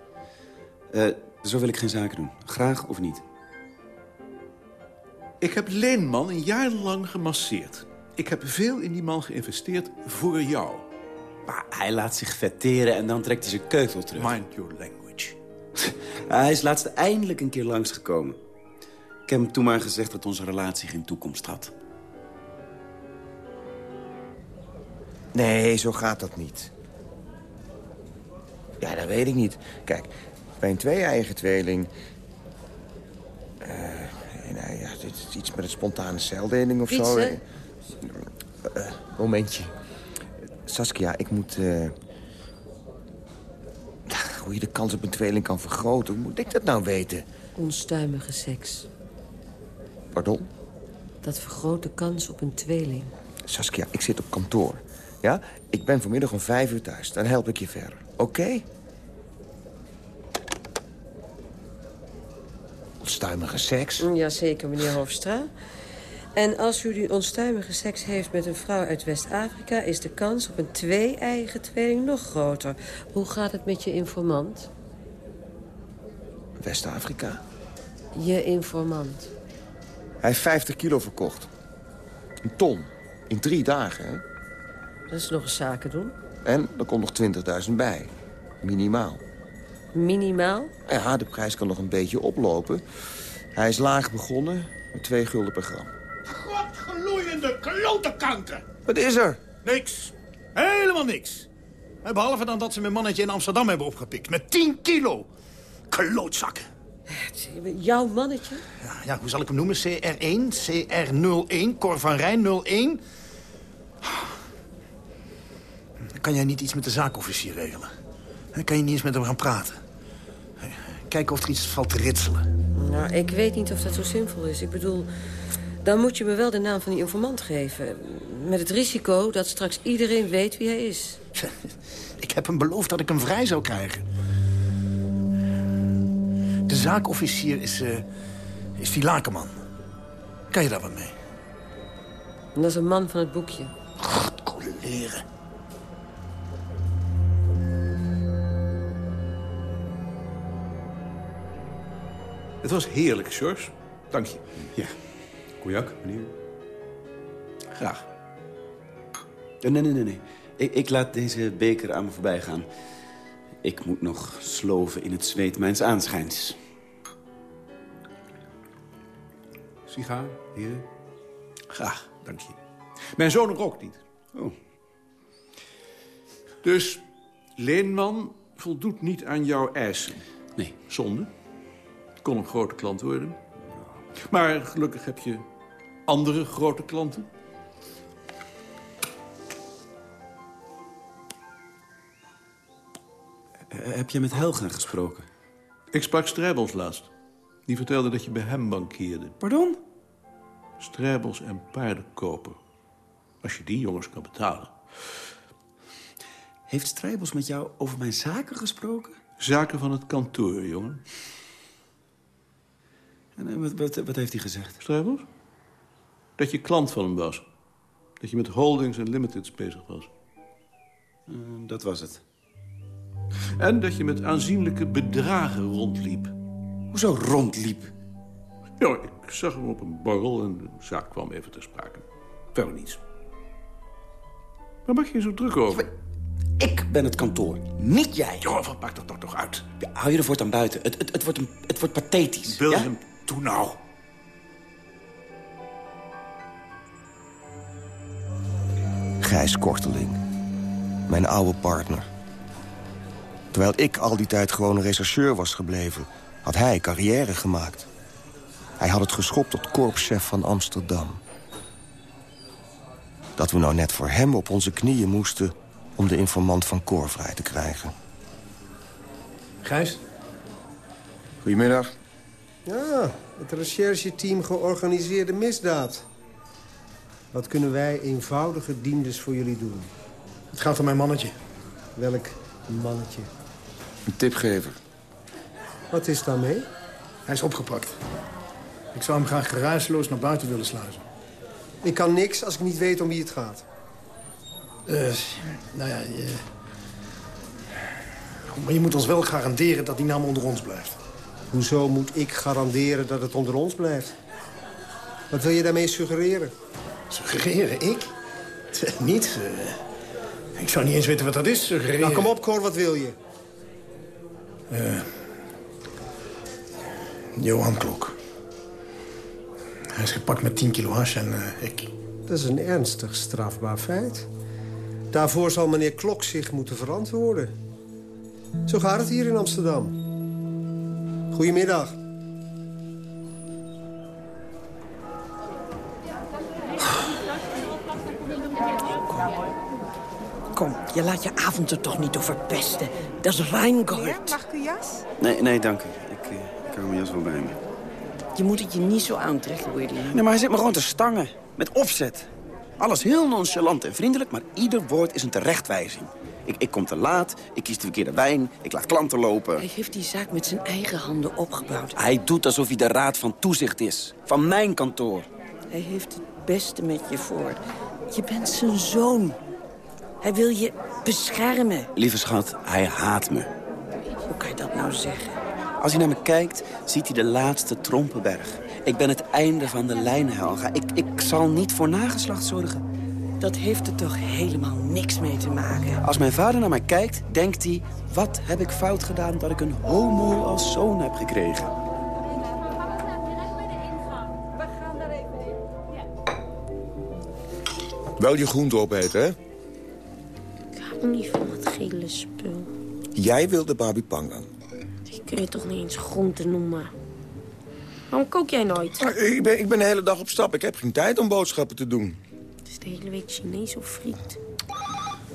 Uh, zo wil ik geen zaken doen. Graag of niet? Ik heb Leenman een jaar lang gemasseerd. Ik heb veel in die man geïnvesteerd voor jou. Maar hij laat zich vetteren en dan trekt hij zijn keutel terug. Mind your language. hij is laatst eindelijk een keer langsgekomen. Ik heb hem toen maar gezegd dat onze relatie geen toekomst had. Nee, zo gaat dat niet. Ja, dat weet ik niet. Kijk, bij een twee-eigen tweeling... Uh, nou ja, dit is iets met een spontane celdeling of zo. Uh, momentje. Saskia, ik moet... Hoe je de kans op een tweeling kan vergroten, hoe moet ik dat nou weten? Onstuimige seks. Pardon? Dat vergroot de kans op een tweeling. Saskia, ik zit op kantoor. Ja? Ik ben vanmiddag om vijf uur thuis. Dan help ik je verder. Oké? Okay? Onstuimige seks? Jazeker, meneer Hofstra. En als u die onstuimige seks heeft met een vrouw uit West-Afrika... is de kans op een twee-eigen tweeling nog groter. Hoe gaat het met je informant? West-Afrika? Je informant. Hij heeft 50 kilo verkocht. Een ton. In drie dagen, hè? Dat is nog eens zaken doen. En er komt nog 20.000 bij. Minimaal. Minimaal? Ja, de prijs kan nog een beetje oplopen. Hij is laag begonnen met 2 gulden per gram. Godgeloeiende klotenkanker! Wat is er? Niks. Helemaal niks. Behalve dan dat ze mijn mannetje in Amsterdam hebben opgepikt. Met 10 kilo. Klootzakken. Jouw mannetje? Ja, ja, hoe zal ik hem noemen? CR1, CR01, Cor van Rijn 01. Kan jij niet iets met de zaakofficier regelen? Kan je niet eens met hem gaan praten? Kijken of er iets valt te ritselen. Nou, ik weet niet of dat zo simpel is. Ik bedoel, dan moet je me wel de naam van die informant geven. Met het risico dat straks iedereen weet wie hij is. Ik heb hem beloofd dat ik hem vrij zou krijgen. De zaakofficier is, uh, is die Lakenman. Kan je daar wat mee? Dat is een man van het boekje. God, coleren. Het was heerlijk, George. Dank je. Ja. Cognac, meneer? Graag. Nee, nee, nee, nee. Ik, ik laat deze beker aan me voorbij gaan. Ik moet nog sloven in het zweet mijns aanschijns. Sigaar, heren? Graag, dank je. Mijn zoon rookt niet. Oh. Dus Leenman voldoet niet aan jouw eisen? Nee. Zonde. Kon een grote klant worden. Maar gelukkig heb je andere grote klanten. Heb je met Helga gesproken? Ik sprak Strijbels laatst. Die vertelde dat je bij hem bankierde. Pardon? Strijbels en paardenkoper. Als je die jongens kan betalen. Heeft Strijbels met jou over mijn zaken gesproken? Zaken van het kantoor, jongen. En eh, wat, wat, wat heeft hij gezegd? Strijbels? Dat je klant van hem was. Dat je met holdings en limiteds bezig was. Eh, dat was het. En dat je met aanzienlijke bedragen rondliep. Hoezo rondliep? Ja, ik zag hem op een borrel en de zaak kwam even ter sprake. Verder niets. Waar maak je zo druk over? Ik ben het kantoor, niet jij. Joh, wat maakt dat toch toch uit? Ja, hou je ervoor dan buiten. Het, het, het, wordt, een, het wordt pathetisch. Ja? Doe nou. Gijs Korteling. Mijn oude partner. Terwijl ik al die tijd gewoon een rechercheur was gebleven... had hij carrière gemaakt. Hij had het geschopt tot korpschef van Amsterdam. Dat we nou net voor hem op onze knieën moesten... om de informant van Cor vrij te krijgen. Gijs? Goedemiddag. Ja, het rechercheteam georganiseerde misdaad. Wat kunnen wij eenvoudige dienders voor jullie doen? Het gaat om mijn mannetje. Welk mannetje? Een tipgever. Wat is daarmee? Hij is opgepakt. Ik zou hem graag geruisloos naar buiten willen sluizen. Ik kan niks als ik niet weet om wie het gaat. Uh, nou ja, je... Maar je moet ons wel garanderen dat die naam onder ons blijft. Hoezo moet ik garanderen dat het onder ons blijft? Wat wil je daarmee suggereren? Suggereren? Ik? Niet. Uh, ik zou niet eens weten wat dat is, suggereren. Nou, kom op, Cor, wat wil je? Uh, Johan Klok. Hij is gepakt met 10 kilo hash en uh, ik... Dat is een ernstig strafbaar feit. Daarvoor zal meneer Klok zich moeten verantwoorden. Zo gaat het hier in Amsterdam. Goedemiddag. Kom, je laat je avond er toch niet door verpesten. Dat is Reingold. Ja, mag ik uw jas? Nee, nee, dank u. Ik, uh, ik hou mijn jas wel bij me. Je moet het je niet zo aantrekken, William. Nee, maar hij zit me gewoon te stangen. Met opzet. Alles heel nonchalant en vriendelijk, maar ieder woord is een terechtwijzing. Ik, ik kom te laat, ik kies de verkeerde wijn, ik laat klanten lopen. Hij heeft die zaak met zijn eigen handen opgebouwd. Hij doet alsof hij de raad van toezicht is. Van mijn kantoor. Hij heeft het beste met je voor. Je bent zijn zoon. Hij wil je beschermen. Lieve schat, hij haat me. Hoe kan je dat nou zeggen? Als hij naar me kijkt, ziet hij de laatste Trompenberg. Ik ben het einde van de lijn, Helga. Ik, ik zal niet voor nageslacht zorgen. Dat heeft er toch helemaal niks mee te maken? Als mijn vader naar mij kijkt, denkt hij... wat heb ik fout gedaan dat ik een homo als zoon heb gekregen? Wel je groente opeten, hè? Ik hou niet van dat gele spul. Jij wilde Babi Pangang. Die kun je toch niet eens groente noemen? Waarom kook jij nooit? Ik ben, ik ben de hele dag op stap. Ik heb geen tijd om boodschappen te doen. De hele week Chinees of friet.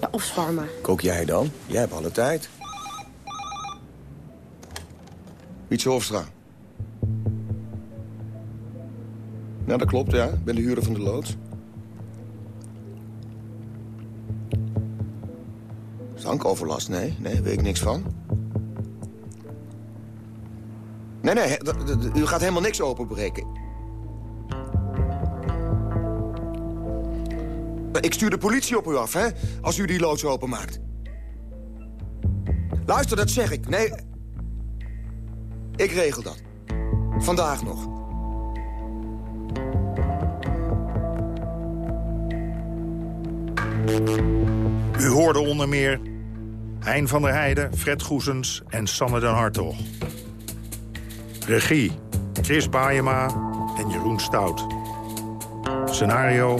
Ja, of zwarma. Kook jij dan? Jij hebt alle tijd. Wietse Hofstra. Nou, dat klopt, ja. Ik ben de huurder van de loods. Stankoverlast? Nee, nee, weet ik niks van. Nee, nee, u gaat helemaal niks openbreken. Ik stuur de politie op u af, hè, als u die loods openmaakt. Luister, dat zeg ik. Nee, ik regel dat. Vandaag nog. U hoorde onder meer Hein van der Heijden, Fred Goesens en Sanne den Hartog. Regie, Chris Baayema en Jeroen Stout. Scenario,